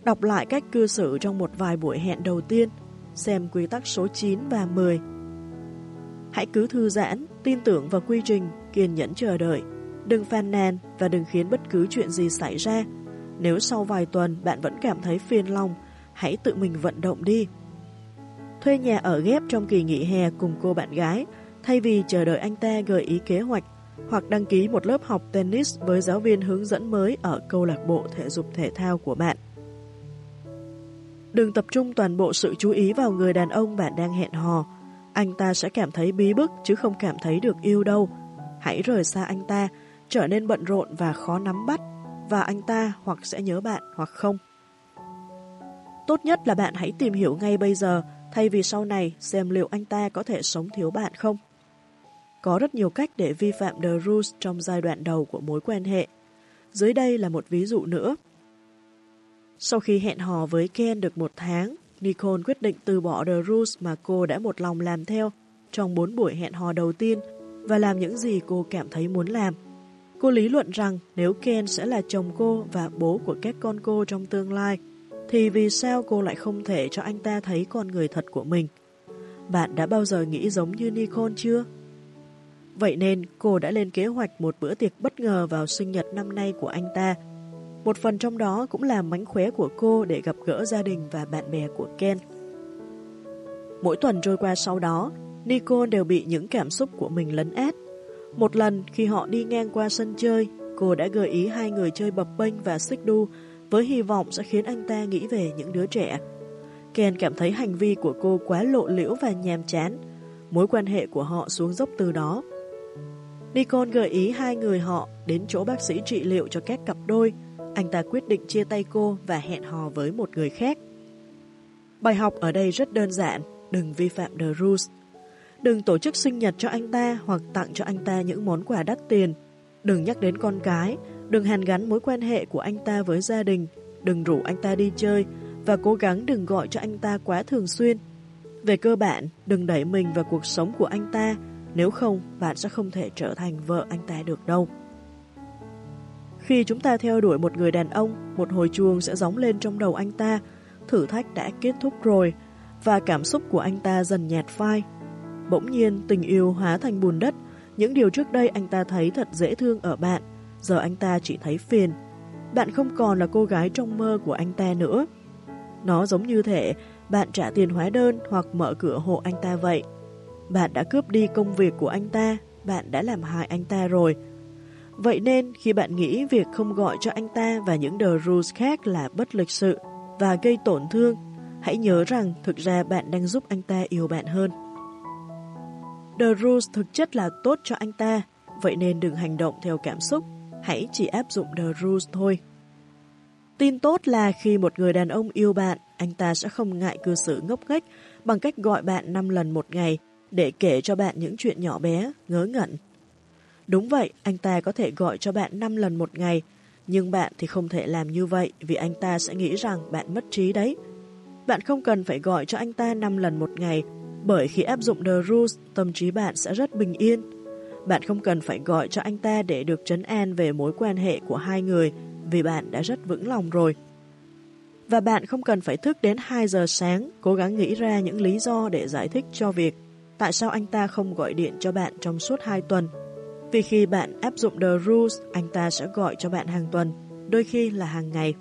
Đọc lại cách cư xử trong một vài buổi hẹn đầu tiên, xem quy tắc số 9 và 10. Hãy cứ thư giãn, tin tưởng vào quy trình, kiên nhẫn chờ đợi. Đừng phàn nàn và đừng khiến bất cứ chuyện gì xảy ra. Nếu sau vài tuần bạn vẫn cảm thấy phiền lòng, hãy tự mình vận động đi. Thuê nhà ở ghép trong kỳ nghỉ hè cùng cô bạn gái, thay vì chờ đợi anh ta gợi ý kế hoạch, hoặc đăng ký một lớp học tennis với giáo viên hướng dẫn mới ở câu lạc bộ thể dục thể thao của bạn. Đừng tập trung toàn bộ sự chú ý vào người đàn ông bạn đang hẹn hò. Anh ta sẽ cảm thấy bí bức chứ không cảm thấy được yêu đâu. Hãy rời xa anh ta, trở nên bận rộn và khó nắm bắt, và anh ta hoặc sẽ nhớ bạn hoặc không. Tốt nhất là bạn hãy tìm hiểu ngay bây giờ, thay vì sau này xem liệu anh ta có thể sống thiếu bạn không. Có rất nhiều cách để vi phạm The Rules trong giai đoạn đầu của mối quan hệ. Dưới đây là một ví dụ nữa. Sau khi hẹn hò với Ken được một tháng, Nicole quyết định từ bỏ The Rules mà cô đã một lòng làm theo trong bốn buổi hẹn hò đầu tiên và làm những gì cô cảm thấy muốn làm. Cô lý luận rằng nếu Ken sẽ là chồng cô và bố của các con cô trong tương lai, thì vì sao cô lại không thể cho anh ta thấy con người thật của mình? Bạn đã bao giờ nghĩ giống như Nicole chưa? Vậy nên cô đã lên kế hoạch một bữa tiệc bất ngờ vào sinh nhật năm nay của anh ta. Một phần trong đó cũng là mánh khóe của cô để gặp gỡ gia đình và bạn bè của Ken. Mỗi tuần trôi qua sau đó, Nicole đều bị những cảm xúc của mình lấn át. Một lần khi họ đi ngang qua sân chơi, cô đã gợi ý hai người chơi bập bênh và xích đu với hy vọng sẽ khiến anh ta nghĩ về những đứa trẻ. Ken cảm thấy hành vi của cô quá lộ liễu và nhàm chán. Mối quan hệ của họ xuống dốc từ đó. Nikon gợi ý hai người họ đến chỗ bác sĩ trị liệu cho các cặp đôi. Anh ta quyết định chia tay cô và hẹn hò với một người khác. Bài học ở đây rất đơn giản, đừng vi phạm the rules. Đừng tổ chức sinh nhật cho anh ta hoặc tặng cho anh ta những món quà đắt tiền. Đừng nhắc đến con cái, đừng hàn gắn mối quan hệ của anh ta với gia đình, đừng rủ anh ta đi chơi và cố gắng đừng gọi cho anh ta quá thường xuyên. Về cơ bản, đừng đẩy mình vào cuộc sống của anh ta nếu không, bạn sẽ không thể trở thành vợ anh ta được đâu. Khi chúng ta theo đuổi một người đàn ông, một hồi chuông sẽ gióng lên trong đầu anh ta, thử thách đã kết thúc rồi, và cảm xúc của anh ta dần nhạt phai. Bỗng nhiên, tình yêu hóa thành bùn đất, những điều trước đây anh ta thấy thật dễ thương ở bạn, giờ anh ta chỉ thấy phiền. Bạn không còn là cô gái trong mơ của anh ta nữa. Nó giống như thể bạn trả tiền hóa đơn hoặc mở cửa hộ anh ta vậy. Bạn đã cướp đi công việc của anh ta, bạn đã làm hại anh ta rồi. Vậy nên khi bạn nghĩ việc không gọi cho anh ta và những The Rules khác là bất lịch sự và gây tổn thương, hãy nhớ rằng thực ra bạn đang giúp anh ta yêu bạn hơn. The Rules thực chất là tốt cho anh ta, vậy nên đừng hành động theo cảm xúc, hãy chỉ áp dụng The Rules thôi. Tin tốt là khi một người đàn ông yêu bạn, anh ta sẽ không ngại cư xử ngốc nghếch bằng cách gọi bạn 5 lần một ngày để kể cho bạn những chuyện nhỏ bé, ngớ ngẩn. Đúng vậy, anh ta có thể gọi cho bạn 5 lần một ngày, nhưng bạn thì không thể làm như vậy vì anh ta sẽ nghĩ rằng bạn mất trí đấy. Bạn không cần phải gọi cho anh ta 5 lần một ngày, bởi khi áp dụng The Rules, tâm trí bạn sẽ rất bình yên. Bạn không cần phải gọi cho anh ta để được trấn an về mối quan hệ của hai người, vì bạn đã rất vững lòng rồi. Và bạn không cần phải thức đến 2 giờ sáng cố gắng nghĩ ra những lý do để giải thích cho việc tại sao anh ta không gọi điện cho bạn trong suốt 2 tuần. Vì khi bạn áp dụng The Rules, anh ta sẽ gọi cho bạn hàng tuần, đôi khi là hàng ngày.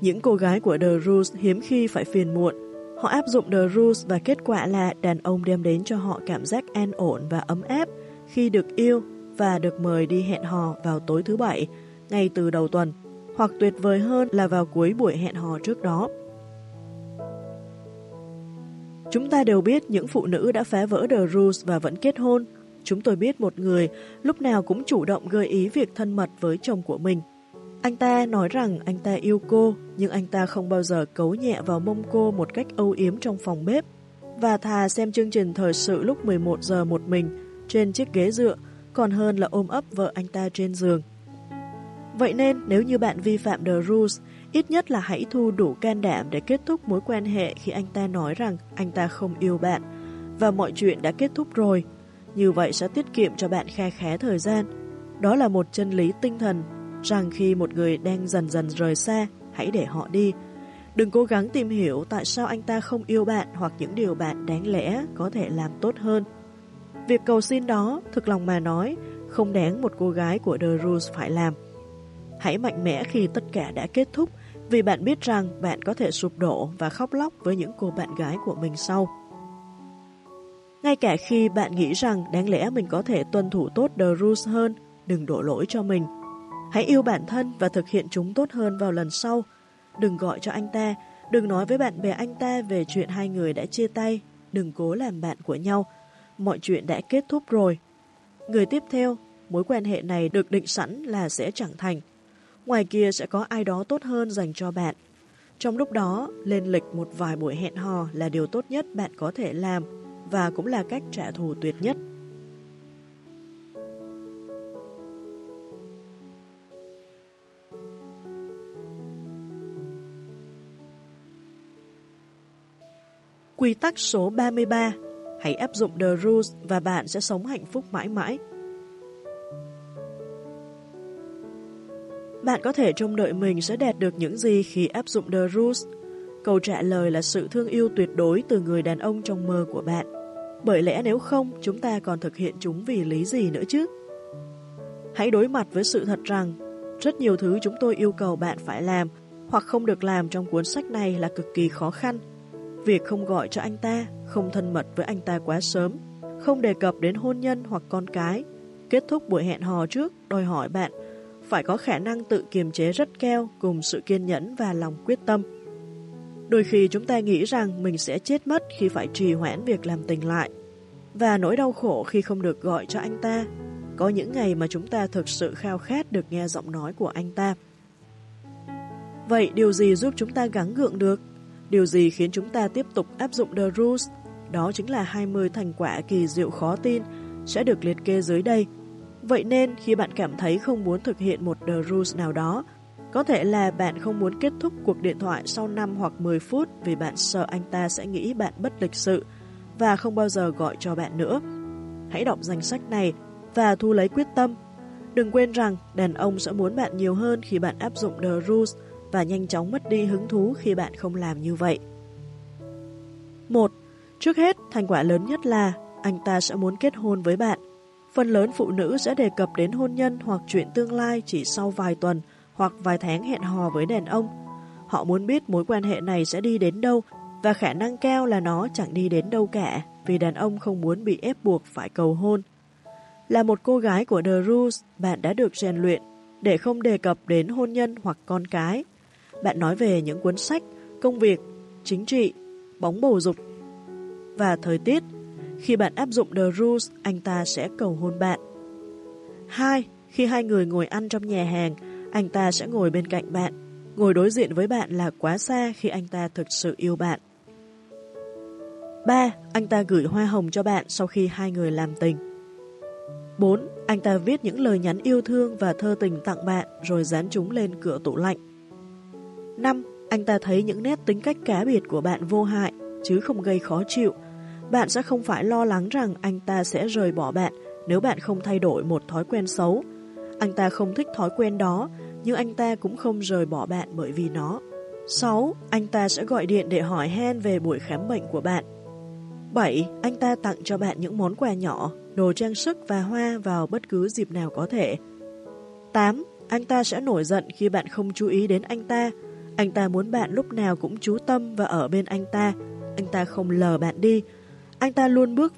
Những cô gái của The Rules hiếm khi phải phiền muộn. Họ áp dụng The Rules và kết quả là đàn ông đem đến cho họ cảm giác an ổn và ấm áp khi được yêu và được mời đi hẹn hò vào tối thứ bảy, ngay từ đầu tuần, hoặc tuyệt vời hơn là vào cuối buổi hẹn hò trước đó. Chúng ta đều biết những phụ nữ đã phá vỡ The Rules và vẫn kết hôn. Chúng tôi biết một người lúc nào cũng chủ động gợi ý việc thân mật với chồng của mình. Anh ta nói rằng anh ta yêu cô, nhưng anh ta không bao giờ cấu nhẹ vào mông cô một cách âu yếm trong phòng bếp. Và thà xem chương trình thời sự lúc 11 giờ một mình trên chiếc ghế dựa, còn hơn là ôm ấp vợ anh ta trên giường. Vậy nên nếu như bạn vi phạm The Rules, ít nhất là hãy thu đủ can đảm để kết thúc mối quan hệ khi anh ta nói rằng anh ta không yêu bạn và mọi chuyện đã kết thúc rồi. Như vậy sẽ tiết kiệm cho bạn kha khá thời gian. Đó là một chân lý tinh thần rằng khi một người đang dần dần rời xa, hãy để họ đi. Đừng cố gắng tìm hiểu tại sao anh ta không yêu bạn hoặc những điều bạn đáng lẽ có thể làm tốt hơn. Việc cầu xin đó, thực lòng mà nói, không đáng một cô gái của The Rules phải làm. Hãy mạnh mẽ khi tất cả đã kết thúc vì bạn biết rằng bạn có thể sụp đổ và khóc lóc với những cô bạn gái của mình sau. Ngay cả khi bạn nghĩ rằng đáng lẽ mình có thể tuân thủ tốt The Rules hơn, đừng đổ lỗi cho mình. Hãy yêu bản thân và thực hiện chúng tốt hơn vào lần sau. Đừng gọi cho anh ta, đừng nói với bạn bè anh ta về chuyện hai người đã chia tay, đừng cố làm bạn của nhau. Mọi chuyện đã kết thúc rồi. Người tiếp theo, mối quan hệ này được định sẵn là sẽ chẳng thành. Ngoài kia sẽ có ai đó tốt hơn dành cho bạn. Trong lúc đó, lên lịch một vài buổi hẹn hò là điều tốt nhất bạn có thể làm và cũng là cách trả thù tuyệt nhất. Quy tắc số 33 Hãy áp dụng The Rules và bạn sẽ sống hạnh phúc mãi mãi. Bạn có thể trông đợi mình sẽ đạt được những gì khi áp dụng The Rules. Câu trả lời là sự thương yêu tuyệt đối từ người đàn ông trong mơ của bạn. Bởi lẽ nếu không, chúng ta còn thực hiện chúng vì lý gì nữa chứ? Hãy đối mặt với sự thật rằng rất nhiều thứ chúng tôi yêu cầu bạn phải làm hoặc không được làm trong cuốn sách này là cực kỳ khó khăn. Việc không gọi cho anh ta, không thân mật với anh ta quá sớm, không đề cập đến hôn nhân hoặc con cái, kết thúc buổi hẹn hò trước đòi hỏi bạn phải có khả năng tự kiềm chế rất keo cùng sự kiên nhẫn và lòng quyết tâm. Đôi khi chúng ta nghĩ rằng mình sẽ chết mất khi phải trì hoãn việc làm tình lại, và nỗi đau khổ khi không được gọi cho anh ta. Có những ngày mà chúng ta thực sự khao khát được nghe giọng nói của anh ta. Vậy điều gì giúp chúng ta gắng gượng được? Điều gì khiến chúng ta tiếp tục áp dụng The Rules? Đó chính là 20 thành quả kỳ diệu khó tin sẽ được liệt kê dưới đây Vậy nên khi bạn cảm thấy không muốn thực hiện một The Rules nào đó, có thể là bạn không muốn kết thúc cuộc điện thoại sau 5 hoặc 10 phút vì bạn sợ anh ta sẽ nghĩ bạn bất lịch sự và không bao giờ gọi cho bạn nữa. Hãy đọc danh sách này và thu lấy quyết tâm. Đừng quên rằng đàn ông sẽ muốn bạn nhiều hơn khi bạn áp dụng The Rules và nhanh chóng mất đi hứng thú khi bạn không làm như vậy. 1. Trước hết, thành quả lớn nhất là anh ta sẽ muốn kết hôn với bạn. Phần lớn phụ nữ sẽ đề cập đến hôn nhân hoặc chuyện tương lai chỉ sau vài tuần hoặc vài tháng hẹn hò với đàn ông. Họ muốn biết mối quan hệ này sẽ đi đến đâu và khả năng cao là nó chẳng đi đến đâu cả vì đàn ông không muốn bị ép buộc phải cầu hôn. Là một cô gái của The Rules, bạn đã được rèn luyện để không đề cập đến hôn nhân hoặc con cái. Bạn nói về những cuốn sách, công việc, chính trị, bóng bầu dục và thời tiết khi bạn áp dụng The Rules, anh ta sẽ cầu hôn bạn. 2. Khi hai người ngồi ăn trong nhà hàng, anh ta sẽ ngồi bên cạnh bạn. Ngồi đối diện với bạn là quá xa khi anh ta thực sự yêu bạn. 3. Anh ta gửi hoa hồng cho bạn sau khi hai người làm tình. 4. Anh ta viết những lời nhắn yêu thương và thơ tình tặng bạn rồi dán chúng lên cửa tủ lạnh. 5. Anh ta thấy những nét tính cách cá biệt của bạn vô hại chứ không gây khó chịu bạn sẽ không phải lo lắng rằng anh ta sẽ rời bỏ bạn nếu bạn không thay đổi một thói quen xấu. Anh ta không thích thói quen đó nhưng anh ta cũng không rời bỏ bạn bởi vì nó. 6. Anh ta sẽ gọi điện để hỏi han về buổi khám bệnh của bạn. 7. Anh ta tặng cho bạn những món quà nhỏ, đồ trang sức và hoa vào bất cứ dịp nào có thể. 8. Anh ta sẽ nổi giận khi bạn không chú ý đến anh ta. Anh ta muốn bạn lúc nào cũng chú tâm và ở bên anh ta. Anh ta không lờ bạn đi. Anh ta luôn bước